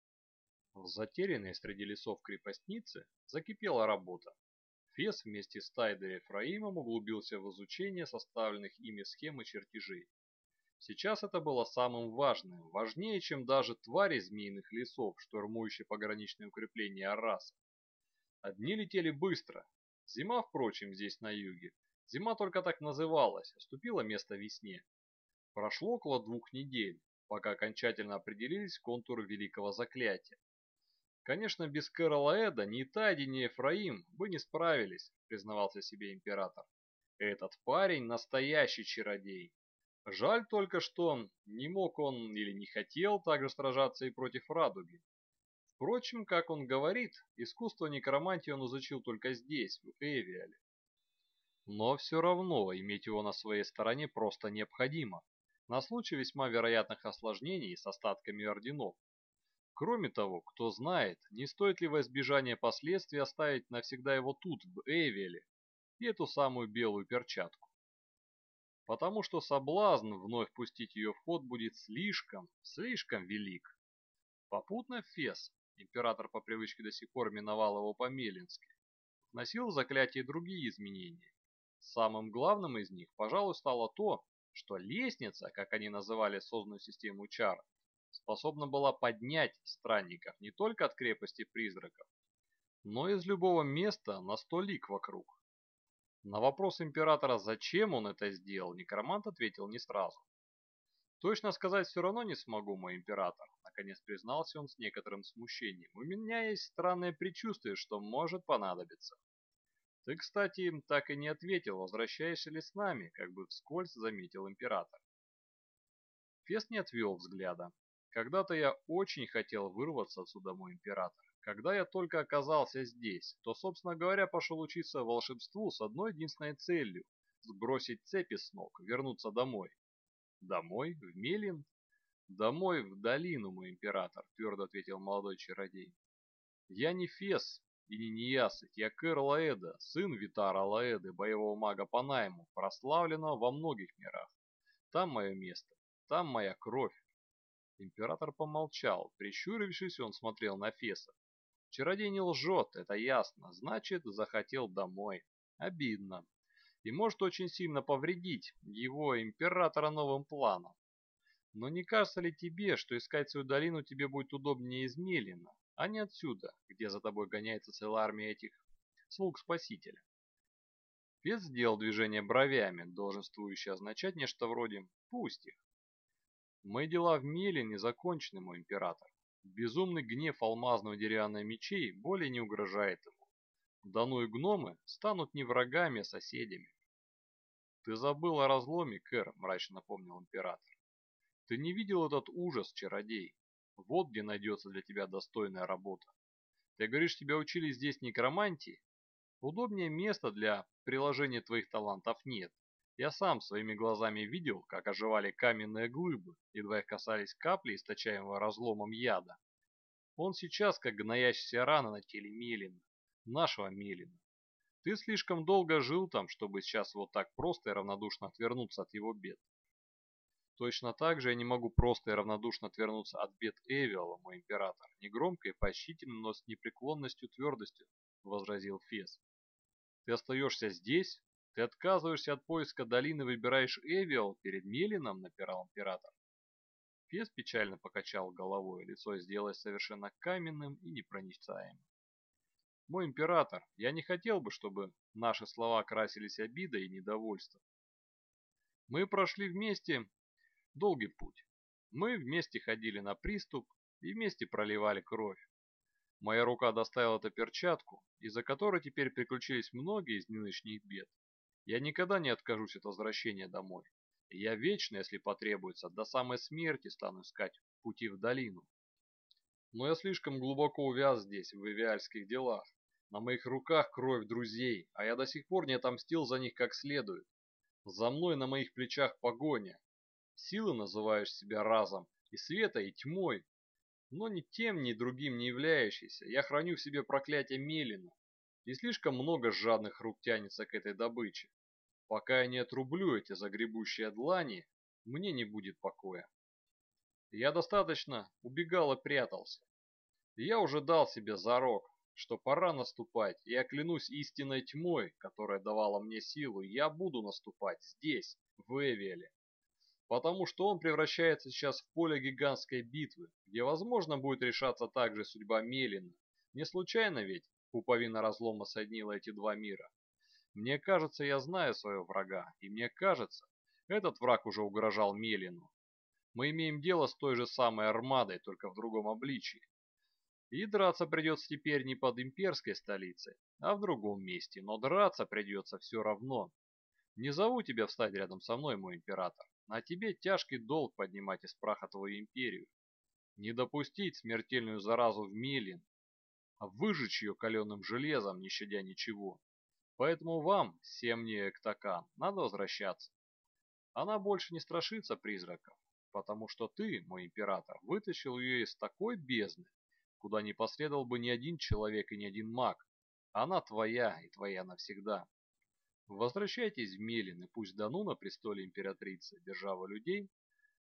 В затерянной среди лесов крепостницы закипела работа. Фес вместе с Тайдой и Ефраимом углубился в изучение составленных ими схем и чертежей. Сейчас это было самым важным, важнее, чем даже твари змеиных лесов, штурмующие пограничные укрепления Арраса. Одни летели быстро. Зима, впрочем, здесь на юге. Зима только так называлась, уступила место весне. Прошло около двух недель, пока окончательно определились контуры великого заклятия. Конечно, без Кэрола Эда ни Тайди, ни Ефраим бы не справились, признавался себе император. Этот парень настоящий чародей. Жаль только, что не мог он или не хотел также сражаться и против радуги. Впрочем, как он говорит, искусство некромантии он изучил только здесь, в Эвиале. Но все равно иметь его на своей стороне просто необходимо, на случай весьма вероятных осложнений с остатками орденов. Кроме того, кто знает, не стоит ли во избежание последствий оставить навсегда его тут, в Эвиале, и эту самую белую перчатку потому что соблазн вновь пустить ее в ход будет слишком, слишком велик. Попутно Фес, император по привычке до сих пор миновал его по-мелински, вносил в заклятие другие изменения. Самым главным из них, пожалуй, стало то, что лестница, как они называли созданную систему чар, способна была поднять странников не только от крепости призраков, но из любого места на сто вокруг. На вопрос императора, зачем он это сделал, некромант ответил не сразу. «Точно сказать все равно не смогу, мой император», — наконец признался он с некоторым смущением. «У меня есть странное предчувствие, что может понадобиться». «Ты, кстати, так и не ответил, возвращаешься ли с нами», — как бы вскользь заметил император. Фест не отвел взгляда. «Когда-то я очень хотел вырваться отсюда, мой император. Когда я только оказался здесь, то, собственно говоря, пошел учиться волшебству с одной единственной целью – сбросить цепи с ног, вернуться домой. Домой? В Мелин? Домой, в долину, мой император, твердо ответил молодой чародей. Я не Фес и не Неясыть, я Кэр Лаэда, сын Витара Лаэды, боевого мага по найму, прославленного во многих мирах. Там мое место, там моя кровь. Император помолчал, прищурившись, он смотрел на Феса. Чародей не лжет, это ясно, значит, захотел домой. Обидно. И может очень сильно повредить его императора новым планом. Но не кажется ли тебе, что искать свою долину тебе будет удобнее из Мелина, а не отсюда, где за тобой гоняется целая армия этих слуг Спасителя? Пес сделал движение бровями, долженствующее означать нечто вроде «пусть их». Мои дела в Мелине закончены, мой император. Безумный гнев алмазного деревянного мечей более не угрожает ему. Дану и гномы станут не врагами, а соседями. «Ты забыл о разломе, Кэр», — мрачно напомнил император. «Ты не видел этот ужас, чародей? Вот где найдется для тебя достойная работа. Ты говоришь, тебя учили здесь некромантии? Удобнее места для приложения твоих талантов нет. Я сам своими глазами видел, как оживали каменные глыбы, едва их касались капли, источаемого разломом яда. Он сейчас как гноящаяся рана на теле Мелина, нашего Мелина. Ты слишком долго жил там, чтобы сейчас вот так просто и равнодушно отвернуться от его бед. Точно так же я не могу просто и равнодушно отвернуться от бед Эвиола, мой император, негромко и поощрительно, но с непреклонностью твердостью, возразил Фес. Ты остаешься здесь? Ты отказываешься от поиска долины, выбираешь Эвиол перед Мелином, напирал император. Фес печально покачал головой, лицо сделалось совершенно каменным и непроницаемым. Мой император, я не хотел бы, чтобы наши слова красились обидой и недовольством. Мы прошли вместе долгий путь. Мы вместе ходили на приступ и вместе проливали кровь. Моя рука доставила эту перчатку, из-за которой теперь приключились многие из нынешних бед. Я никогда не откажусь от возвращения домой. Я вечно, если потребуется, до самой смерти стану искать пути в долину. Но я слишком глубоко увяз здесь, в эвиальских делах. На моих руках кровь друзей, а я до сих пор не отомстил за них как следует. За мной на моих плечах погоня. Силы называешь себя разом, и света, и тьмой. Но ни тем, ни другим не являющийся, я храню в себе проклятие Мелина, и слишком много жадных рук тянется к этой добыче. Пока я не отрублю эти загребущие длани, мне не будет покоя. Я достаточно убегал и прятался. я уже дал себе зарок, что пора наступать, и я клянусь истинной тьмой, которая давала мне силу, я буду наступать здесь, в Эвиэле. Потому что он превращается сейчас в поле гигантской битвы, где возможно будет решаться также судьба Мелина. Не случайно ведь Пуповина разлома соединила эти два мира. Мне кажется, я знаю своего врага, и мне кажется, этот враг уже угрожал Мелину. Мы имеем дело с той же самой армадой, только в другом обличии. И драться придется теперь не под имперской столицей, а в другом месте, но драться придется все равно. Не зову тебя встать рядом со мной, мой император, а тебе тяжкий долг поднимать из праха твою империю. Не допустить смертельную заразу в Мелин, а выжечь ее каленым железом, не щадя ничего. Поэтому вам, Семния Эктакан, надо возвращаться. Она больше не страшится призраков, потому что ты, мой император, вытащил ее из такой бездны, куда не последовал бы ни один человек и ни один маг. Она твоя и твоя навсегда. Возвращайтесь в Мелин, и пусть Дану на престоле императрицы, держава людей,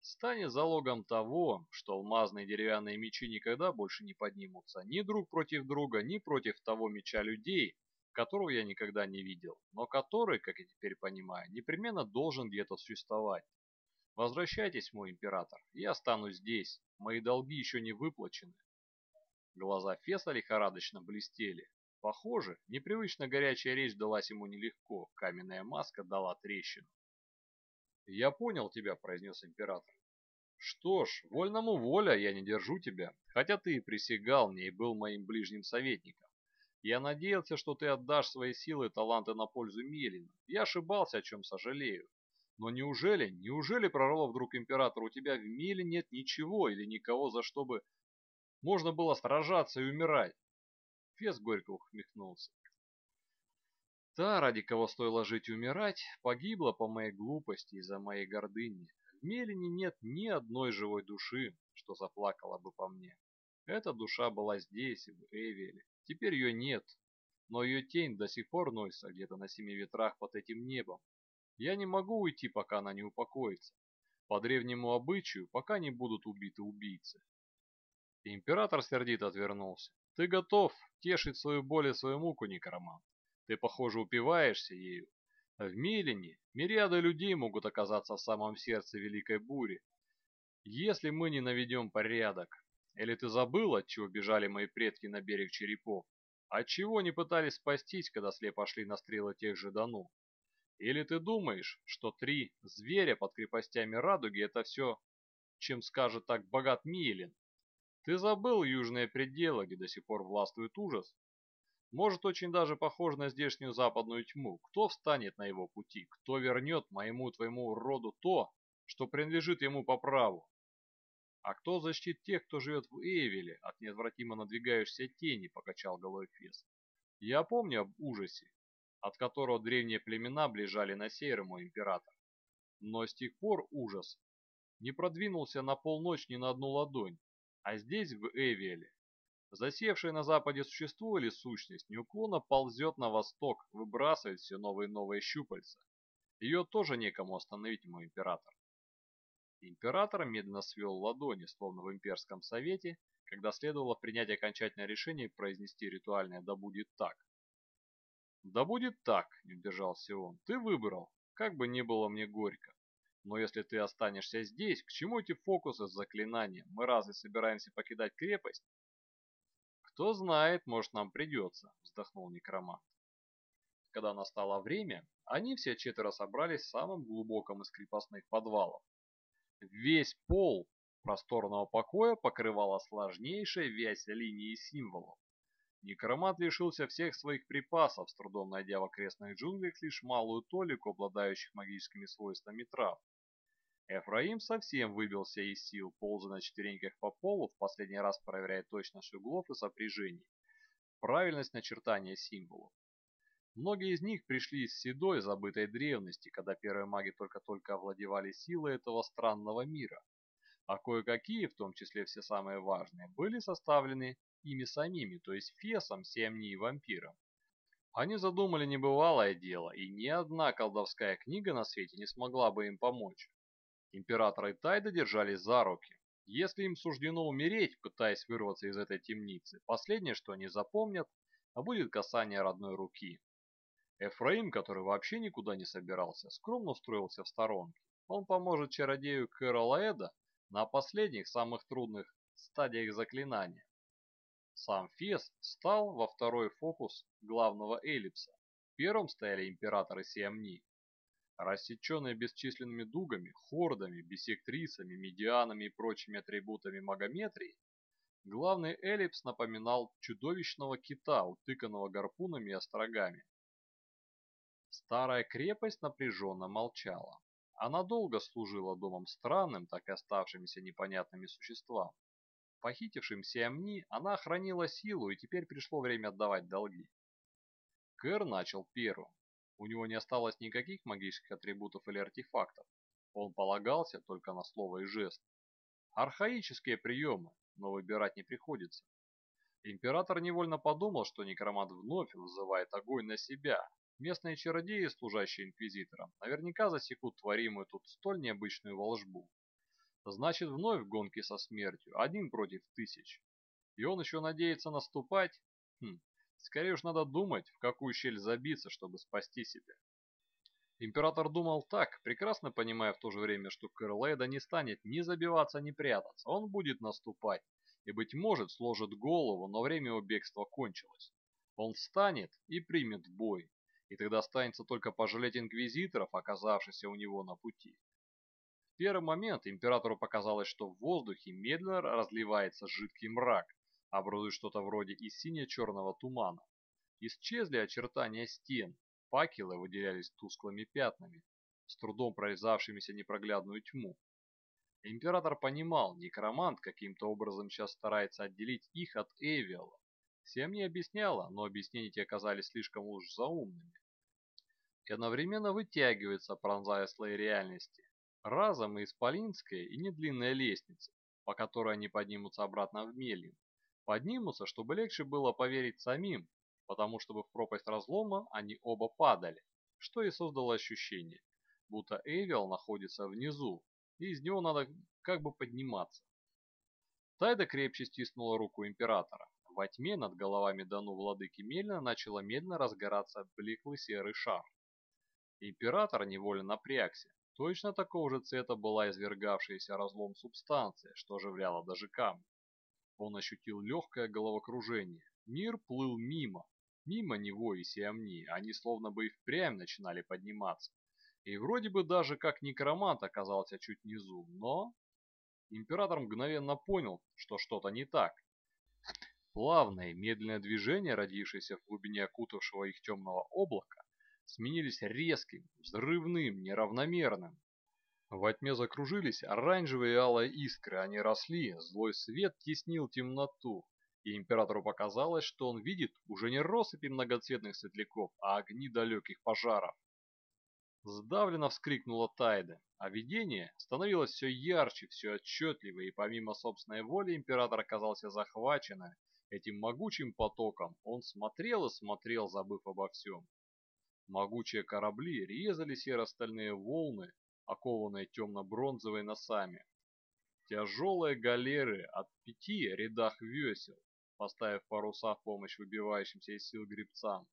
станет залогом того, что алмазные деревянные мечи никогда больше не поднимутся ни друг против друга, ни против того меча людей, которого я никогда не видел, но который, как я теперь понимаю, непременно должен где-то существовать. Возвращайтесь, мой император, я останусь здесь, мои долги еще не выплачены. Глаза Феса лихорадочно блестели. Похоже, непривычно горячая речь далась ему нелегко, каменная маска дала трещину. «Я понял тебя», — произнес император. «Что ж, вольному воля, я не держу тебя, хотя ты и присягал мне и был моим ближним советником. Я надеялся, что ты отдашь свои силы и таланты на пользу Мелина. Я ошибался, о чем сожалею. Но неужели, неужели, прорвало вдруг император, у тебя в Меле нет ничего или никого, за что бы можно было сражаться и умирать?» Фес горько ухмехнулся. Та, ради кого стоило жить и умирать, погибла по моей глупости из-за моей гордыни. В Мелине нет ни одной живой души, что заплакала бы по мне. Эта душа была здесь, в Эвеле. Теперь ее нет, но ее тень до сих пор носится где-то на семи ветрах под этим небом. Я не могу уйти, пока она не упокоится. По древнему обычаю, пока не будут убиты убийцы. Император сердито отвернулся. Ты готов тешить свою боль и свою муку, некромант. Ты, похоже, упиваешься ею. В Милине мириады людей могут оказаться в самом сердце великой бури. Если мы не наведем порядок, или ты забыл, от чего бежали мои предки на берег черепов? От чего не пытались спастись, когда слепо шли на стрелы тех же Дану? Или ты думаешь, что три зверя под крепостями радуги – это все, чем скажет так богат Милин? Ты забыл южные пределы, где до сих пор властвует ужас? Может, очень даже похож на здешнюю западную тьму. Кто встанет на его пути? Кто вернет моему твоему роду то, что принадлежит ему по праву? А кто защитит тех, кто живет в Эйвеле от неотвратимо надвигающейся тени, покачал головой Фес. Я помню об ужасе, от которого древние племена ближали на север мой император. Но с тех пор ужас не продвинулся на полночь ни на одну ладонь, а здесь, в Эвиэле, засевшее на западе существо или сущность неуклонно ползет на восток, выбрасывает все новые и новые щупальца. Ее тоже некому остановить, мой император. Император медленно свел ладони, словно в имперском совете, когда следовало принять окончательное решение и произнести ритуальное «да будет так». «Да будет так», — не удержался он, — «ты выбрал, как бы ни было мне горько. Но если ты останешься здесь, к чему эти фокусы с заклинанием? Мы разве собираемся покидать крепость?» «Кто знает, может нам придется», — вздохнул некромант. Когда настало время, они все четверо собрались в самом глубоком из крепостных подвалов. Весь пол просторного покоя покрывала сложнейшая вязь линий символов. Некромат лишился всех своих припасов, с трудом найдя в окрестных джунглях лишь малую толику обладающих магическими свойствами трав. Эфраим совсем выбился из сил, ползая на четвереньках по полу, в последний раз проверяя точность углов и сопряжений, правильность начертания символов. Многие из них пришли из седой, забытой древности, когда первые маги только-только овладевали силой этого странного мира. А кое-какие, в том числе все самые важные, были составлены ими самими, то есть Фесом, Семни и вампиром. Они задумали небывалое дело, и ни одна колдовская книга на свете не смогла бы им помочь. Император и Тайда держались за руки. Если им суждено умереть, пытаясь вырваться из этой темницы, последнее, что они запомнят, а будет касание родной руки. Эфраим, который вообще никуда не собирался, скромно устроился в сторонке. Он поможет чародею Кэролаэда на последних, самых трудных стадиях заклинания. Сам Фес встал во второй фокус главного эллипса. Первым стояли императоры Сиамни. Рассеченные бесчисленными дугами, хордами, бисектрисами, медианами и прочими атрибутами магометрии, главный эллипс напоминал чудовищного кита, утыканного гарпунами и острогами. Старая крепость напряженно молчала. Она долго служила домом странным, так и оставшимися непонятными существам. Похитившим Сиамни она хранила силу, и теперь пришло время отдавать долги. Кэр начал первым. У него не осталось никаких магических атрибутов или артефактов. Он полагался только на слово и жест. Архаические приемы, но выбирать не приходится. Император невольно подумал, что некромант вновь вызывает огонь на себя, Местные чародеи, служащие инквизиторам, наверняка засекут творимую тут столь необычную волжбу. Значит, вновь гонки со смертью, один против тысяч. И он еще надеется наступать? Хм, скорее уж надо думать, в какую щель забиться, чтобы спасти себя. Император думал так, прекрасно понимая в то же время, что Кэрлэйда не станет ни забиваться, ни прятаться. Он будет наступать и, быть может, сложит голову, но время его бегства кончилось. Он встанет и примет бой, и тогда останется только пожалеть инквизиторов, оказавшихся у него на пути. В первый момент императору показалось, что в воздухе медленно разливается жидкий мрак, образуя что-то вроде и сине-черного тумана. Исчезли очертания стен, факелы выделялись тусклыми пятнами, с трудом прорезавшимися непроглядную тьму. Император понимал, некромант каким-то образом сейчас старается отделить их от Эвиала, Всем не объясняла, но объяснения те оказались слишком уж заумными. И одновременно вытягивается, пронзая слои реальности. Разом и исполинская, и недлинная лестница, по которой они поднимутся обратно в Мельин. Поднимутся, чтобы легче было поверить самим, потому что в пропасть разлома они оба падали, что и создало ощущение, будто Эвил находится внизу, и из него надо как бы подниматься. Тайда крепче стиснула руку императора. Во тьме над головами Дану владыки Мельна начало медленно разгораться блеклый серый шар. Император невольно напрягся. Точно такого же цвета была извергавшаяся разлом субстанция, что оживляла даже камни. Он ощутил легкое головокружение. Мир плыл мимо. Мимо него и Сиамни. Они словно бы и впрямь начинали подниматься. И вроде бы даже как некромант оказался чуть внизу, но... Император мгновенно понял, что что-то не так. Плавное, медленное движение, родившееся в глубине окутавшего их темного облака, сменились резким, взрывным, неравномерным. Во тьме закружились оранжевые и алые искры, они росли, злой свет теснил темноту, и императору показалось, что он видит уже не россыпи многоцветных светляков, а огни далеких пожаров. Сдавленно вскрикнула Тайда, а видение становилось все ярче, все отчетливее, и помимо собственной воли император оказался захваченным этим могучим потоком. Он смотрел и смотрел, забыв обо всем. Могучие корабли резали серо-стальные волны, окованные темно-бронзовой носами. Тяжелые галеры от пяти рядах весел, поставив паруса в помощь выбивающимся из сил гребцам,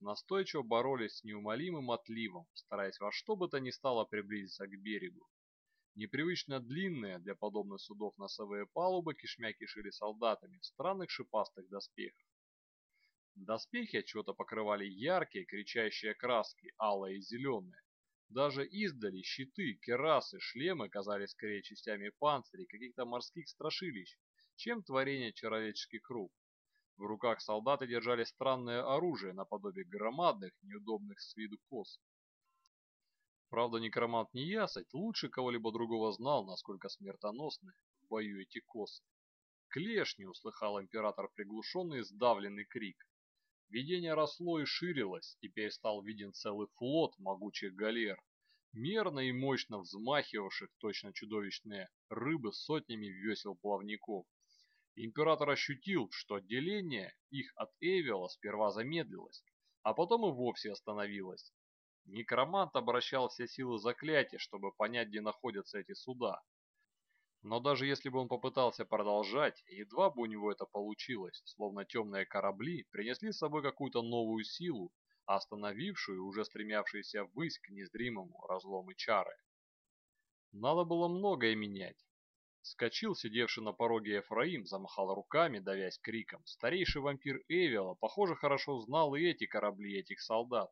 настойчиво боролись с неумолимым отливом, стараясь во что бы то ни стало приблизиться к берегу. Непривычно длинные для подобных судов носовые палубы кишмя кишили солдатами в странных шипастых доспехах. Доспехи отчего-то покрывали яркие, кричащие краски, алые и зеленые. Даже издали щиты, керасы, шлемы казались скорее частями панцирей каких-то морских страшилищ, чем творение человеческих рук. В руках солдаты держали странное оружие наподобие громадных, неудобных с виду кос. Правда, некромант Неясать лучше кого-либо другого знал, насколько смертоносны в бою эти косы. Клешни услыхал император приглушенный сдавленный крик. Видение росло и ширилось, теперь стал виден целый флот могучих галер, мерно и мощно взмахивавших точно чудовищные рыбы сотнями весел плавников. Император ощутил, что отделение их от Эвиала сперва замедлилось, а потом и вовсе остановилось. Некромант обращал все силы заклятия, чтобы понять, где находятся эти суда. Но даже если бы он попытался продолжать, едва бы у него это получилось, словно темные корабли принесли с собой какую-то новую силу, остановившую уже стремявшуюся ввысь к незримому разлому чары. Надо было многое менять, Скочил сидевший на пороге Ефраим, замахал руками, давясь криком. Старейший вампир Эвела, похоже, хорошо знал и эти корабли, и этих солдат.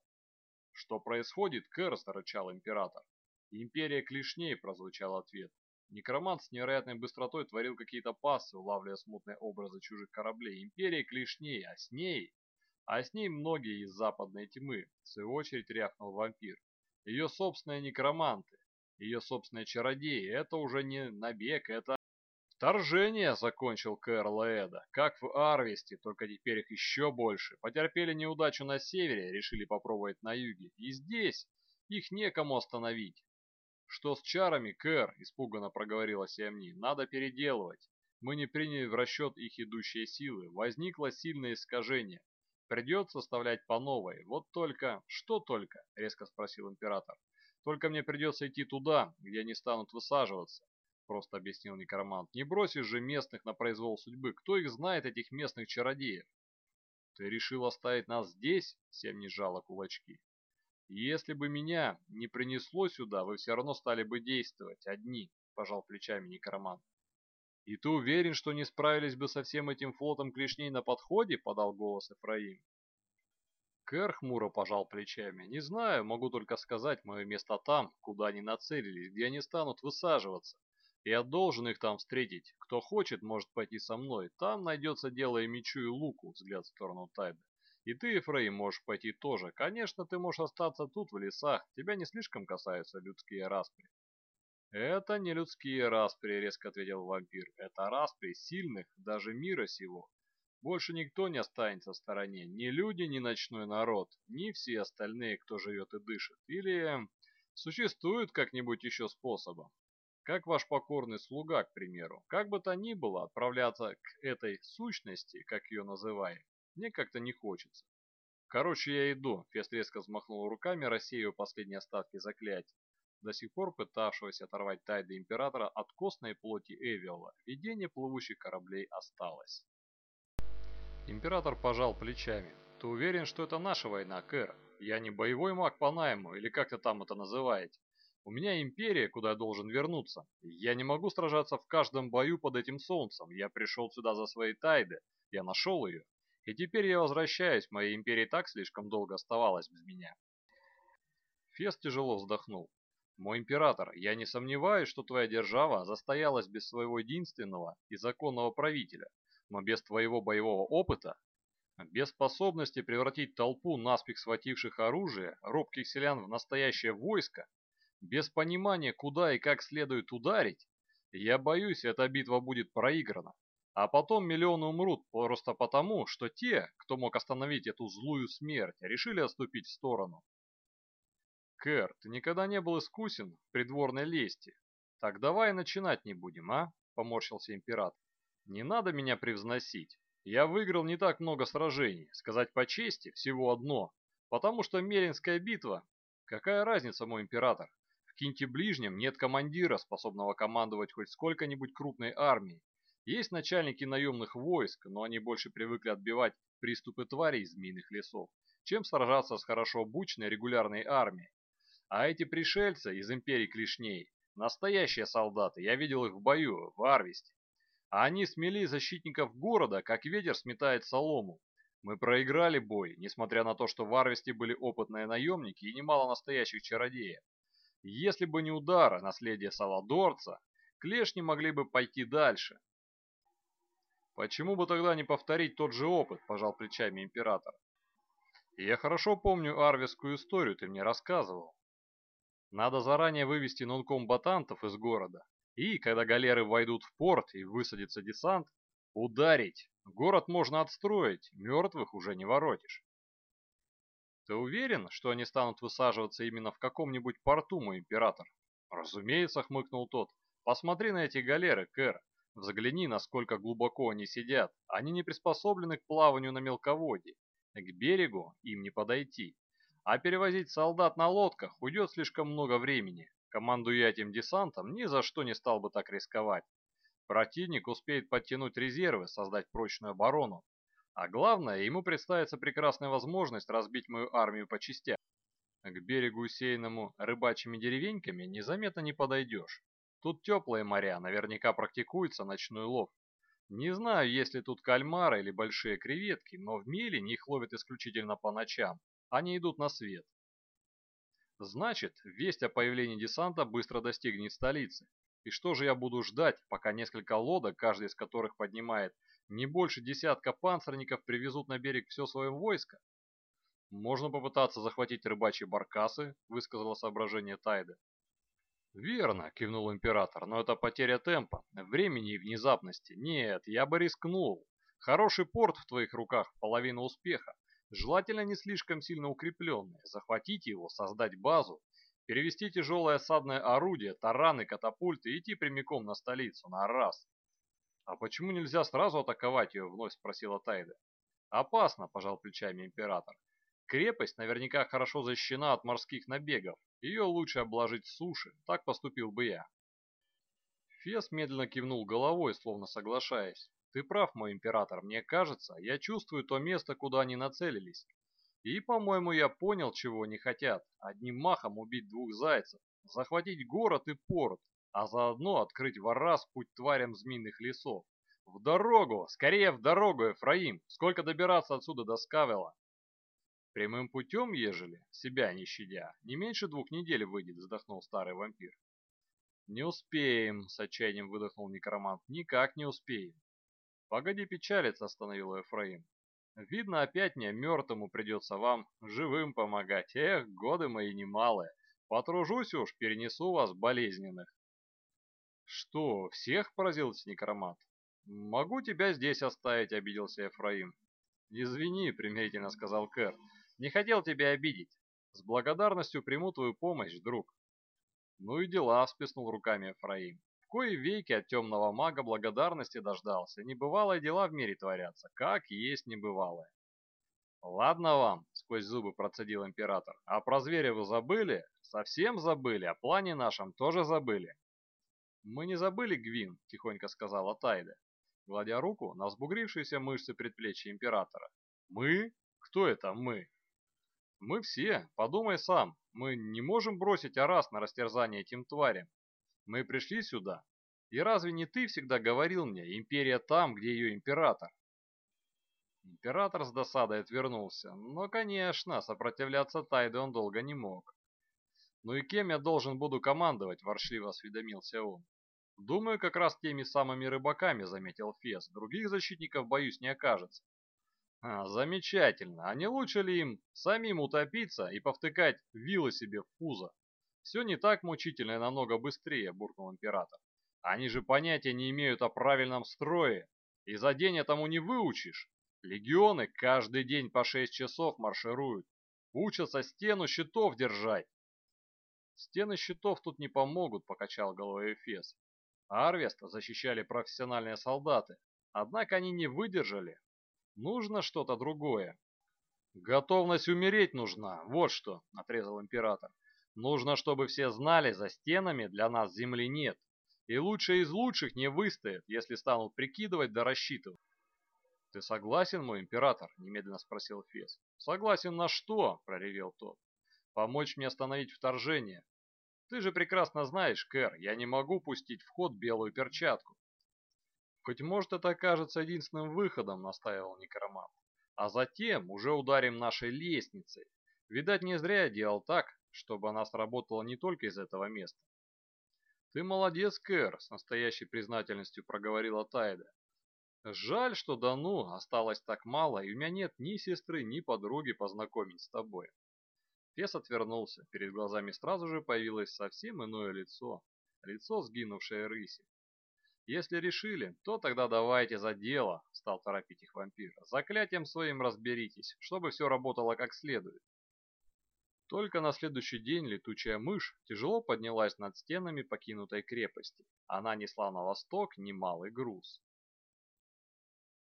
«Что происходит, Кэр?» – рычал император. «Империя клешней», – прозвучал ответ. Некромант с невероятной быстротой творил какие-то пассы, улавливая смутные образы чужих кораблей. Империя клешней, а с ней... А с ней многие из западной тьмы, в свою очередь рявкнул вампир. Ее собственные некроманты, ее собственные чародеи. Это уже не набег, это... Вторжение, закончил Кэрл Эда, как в Арвесте, только теперь их еще больше. Потерпели неудачу на севере, решили попробовать на юге. И здесь их некому остановить. Что с чарами, Кэр, испуганно проговорила Сиамни, надо переделывать. Мы не приняли в расчет их идущие силы. Возникло сильное искажение. Придется составлять по новой. Вот только... Что только? Резко спросил император. Только мне придется идти туда, где они станут высаживаться, просто объяснил некромант. Не бросишь же местных на произвол судьбы. Кто их знает, этих местных чародеев? Ты решил оставить нас здесь? Всем не жало кулачки. Если бы меня не принесло сюда, вы все равно стали бы действовать одни, пожал плечами некромант. «И ты уверен, что не справились бы со всем этим флотом клешней на подходе?» – подал голос Эфраим. Кэр хмуро пожал плечами. «Не знаю, могу только сказать, мое место там, куда они нацелились, где они станут высаживаться. Я должен их там встретить. Кто хочет, может пойти со мной. Там найдется дело и мечу, и луку», — взгляд в сторону Тайда. «И ты, Ефраим, можешь пойти тоже. Конечно, ты можешь остаться тут, в лесах. Тебя не слишком касаются людские распри». «Это не людские распри», — резко ответил вампир. «Это распри сильных, даже мира сего. Больше никто не останется в стороне, ни люди, ни ночной народ, ни все остальные, кто живет и дышит. Или существует как-нибудь еще способом. Как ваш покорный слуга, к примеру. Как бы то ни было, отправляться к этой сущности, как ее называем, мне как-то не хочется. Короче, я иду. Фест резко взмахнул руками, рассеивая последние остатки заклятия. До сих пор пытавшегося оторвать Тайда Императора от костной плоти Эвиола, видение плывущих кораблей осталось. Император пожал плечами. «Ты уверен, что это наша война, Кэр? Я не боевой маг по найму, или как ты там это называете. У меня империя, куда я должен вернуться. Я не могу сражаться в каждом бою под этим солнцем. Я пришел сюда за своей тайды. Я нашел ее. И теперь я возвращаюсь. Моя империя так слишком долго оставалась без меня». Фест тяжело вздохнул. «Мой император, я не сомневаюсь, что твоя держава застоялась без своего единственного и законного правителя но без твоего боевого опыта, без способности превратить толпу наспех схвативших оружие, робких селян в настоящее войско, без понимания, куда и как следует ударить, я боюсь, эта битва будет проиграна. А потом миллионы умрут просто потому, что те, кто мог остановить эту злую смерть, решили отступить в сторону. Кэр, ты никогда не был искусен в придворной лести. Так давай начинать не будем, а? Поморщился император. Не надо меня превзносить. Я выиграл не так много сражений, сказать по чести, всего одно. Потому что Меринская битва... Какая разница, мой император? В Кинте Ближнем нет командира, способного командовать хоть сколько-нибудь крупной армией. Есть начальники наемных войск, но они больше привыкли отбивать приступы тварей из змеиных лесов, чем сражаться с хорошо обученной регулярной армией. А эти пришельцы из империи клешней – настоящие солдаты, я видел их в бою, в Арвисте. А они смели защитников города, как ветер сметает солому. Мы проиграли бой, несмотря на то, что в Арвисте были опытные наемники и немало настоящих чародеев. Если бы не удар наследия Саладорца, клешни могли бы пойти дальше, «Почему бы тогда не повторить тот же опыт?» – пожал плечами император. «Я хорошо помню арвискую историю, ты мне рассказывал. Надо заранее вывести нонкомбатантов из города, и, когда галеры войдут в порт и высадится десант, ударить. Город можно отстроить, мертвых уже не воротишь». «Ты уверен, что они станут высаживаться именно в каком-нибудь порту, мой император?» «Разумеется», — хмыкнул тот. «Посмотри на эти галеры, Кэр. Взгляни, насколько глубоко они сидят. Они не приспособлены к плаванию на мелководье. К берегу им не подойти. А перевозить солдат на лодках уйдет слишком много времени. Командуя этим десантом, ни за что не стал бы так рисковать. Противник успеет подтянуть резервы, создать прочную оборону. А главное, ему представится прекрасная возможность разбить мою армию по частям. К берегу, усеянному рыбачьими деревеньками, незаметно не подойдешь. Тут теплые моря, наверняка практикуется ночной лов. Не знаю, есть ли тут кальмары или большие креветки, но в Мелине их ловят исключительно по ночам. Они идут на свет. Значит, весть о появлении десанта быстро достигнет столицы. И что же я буду ждать, пока несколько лодок, каждый из которых поднимает не больше десятка панцирников, привезут на берег все свое войско? Можно попытаться захватить рыбачьи баркасы, высказала соображение Тайда. «Верно», — кивнул император, — «но это потеря темпа, времени и внезапности. Нет, я бы рискнул. Хороший порт в твоих руках — половина успеха. Желательно не слишком сильно укрепленный. Захватить его, создать базу, перевести тяжелое осадное орудие, тараны, катапульты и идти прямиком на столицу, на раз. «А почему нельзя сразу атаковать ее?» — вновь спросила Тайда. «Опасно», — пожал плечами император. Крепость наверняка хорошо защищена от морских набегов. Ее лучше обложить с суши, так поступил бы я. Фес медленно кивнул головой, словно соглашаясь. Ты прав, мой император, мне кажется, я чувствую то место, куда они нацелились. И, по-моему, я понял, чего они хотят. Одним махом убить двух зайцев, захватить город и порт, а заодно открыть вораз путь тварям змеиных лесов. В дорогу! Скорее в дорогу, Эфраим! Сколько добираться отсюда до Скавела? Прямым путем, ежели, себя не щадя, не меньше двух недель выйдет, вздохнул старый вампир. Не успеем, с отчаянием выдохнул некромант, никак не успеем. Погоди печалиться, остановил Ефраим. Видно, опять мне мертвому придется вам живым помогать. Эх, годы мои немалые. Потружусь уж, перенесу вас болезненных. Что, всех поразился некромант? Могу тебя здесь оставить, обиделся Ефраим. «Извини», — примирительно сказал Кэр. Не хотел тебя обидеть. С благодарностью приму твою помощь, друг. Ну и дела, всплеснул руками Эфраим. В кои веки от темного мага благодарности дождался. Небывалые дела в мире творятся, как есть небывалое. «Ладно вам», — сквозь зубы процедил император. «А про зверя вы забыли? Совсем забыли? О плане нашем тоже забыли?» «Мы не забыли, Гвин», — тихонько сказала Тайда, гладя руку на взбугрившиеся мышцы предплечья императора. «Мы? Кто это мы?» Мы все, подумай сам, мы не можем бросить Арас на растерзание этим тварям. Мы пришли сюда. И разве не ты всегда говорил мне, империя там, где ее император? Император с досадой отвернулся. Но, конечно, сопротивляться Тайде он долго не мог. «Ну и кем я должен буду командовать?» – воршливо осведомился он. «Думаю, как раз теми самыми рыбаками», – заметил Фес. «Других защитников, боюсь, не окажется». А, замечательно. А не лучше ли им самим утопиться и повтыкать вилы себе в пузо? Все не так мучительно и намного быстрее, буркнул император. Они же понятия не имеют о правильном строе. И за день этому не выучишь. Легионы каждый день по шесть часов маршируют. Учатся стену щитов держать. Стены щитов тут не помогут, покачал головой Эфес. Арвеста защищали профессиональные солдаты, однако они не выдержали. Нужно что-то другое. Готовность умереть нужна, вот что, отрезал император. Нужно, чтобы все знали, за стенами для нас земли нет. И лучшие из лучших не выстоят, если станут прикидывать да рассчитывать. «Ты согласен, мой император?» – немедленно спросил Фес. «Согласен на что?» – проревел тот. «Помочь мне остановить вторжение. Ты же прекрасно знаешь, Кэр, я не могу пустить в ход белую перчатку». «Хоть может это окажется единственным выходом», – настаивал Некромант. «А затем уже ударим нашей лестницей. Видать, не зря я делал так, чтобы она сработала не только из этого места». «Ты молодец, Кэр», – с настоящей признательностью проговорила Тайда. Жаль, что Дану осталось так мало, и у меня нет ни сестры, ни подруги познакомить с тобой. Фес отвернулся, перед глазами сразу же появилось совсем иное лицо, лицо сгинувшей рыси. «Если решили, то тогда давайте за дело», — стал торопить их вампир. «Заклятием своим разберитесь, чтобы все работало как следует». Только на следующий день летучая мышь тяжело поднялась над стенами покинутой крепости. Она несла на восток немалый груз.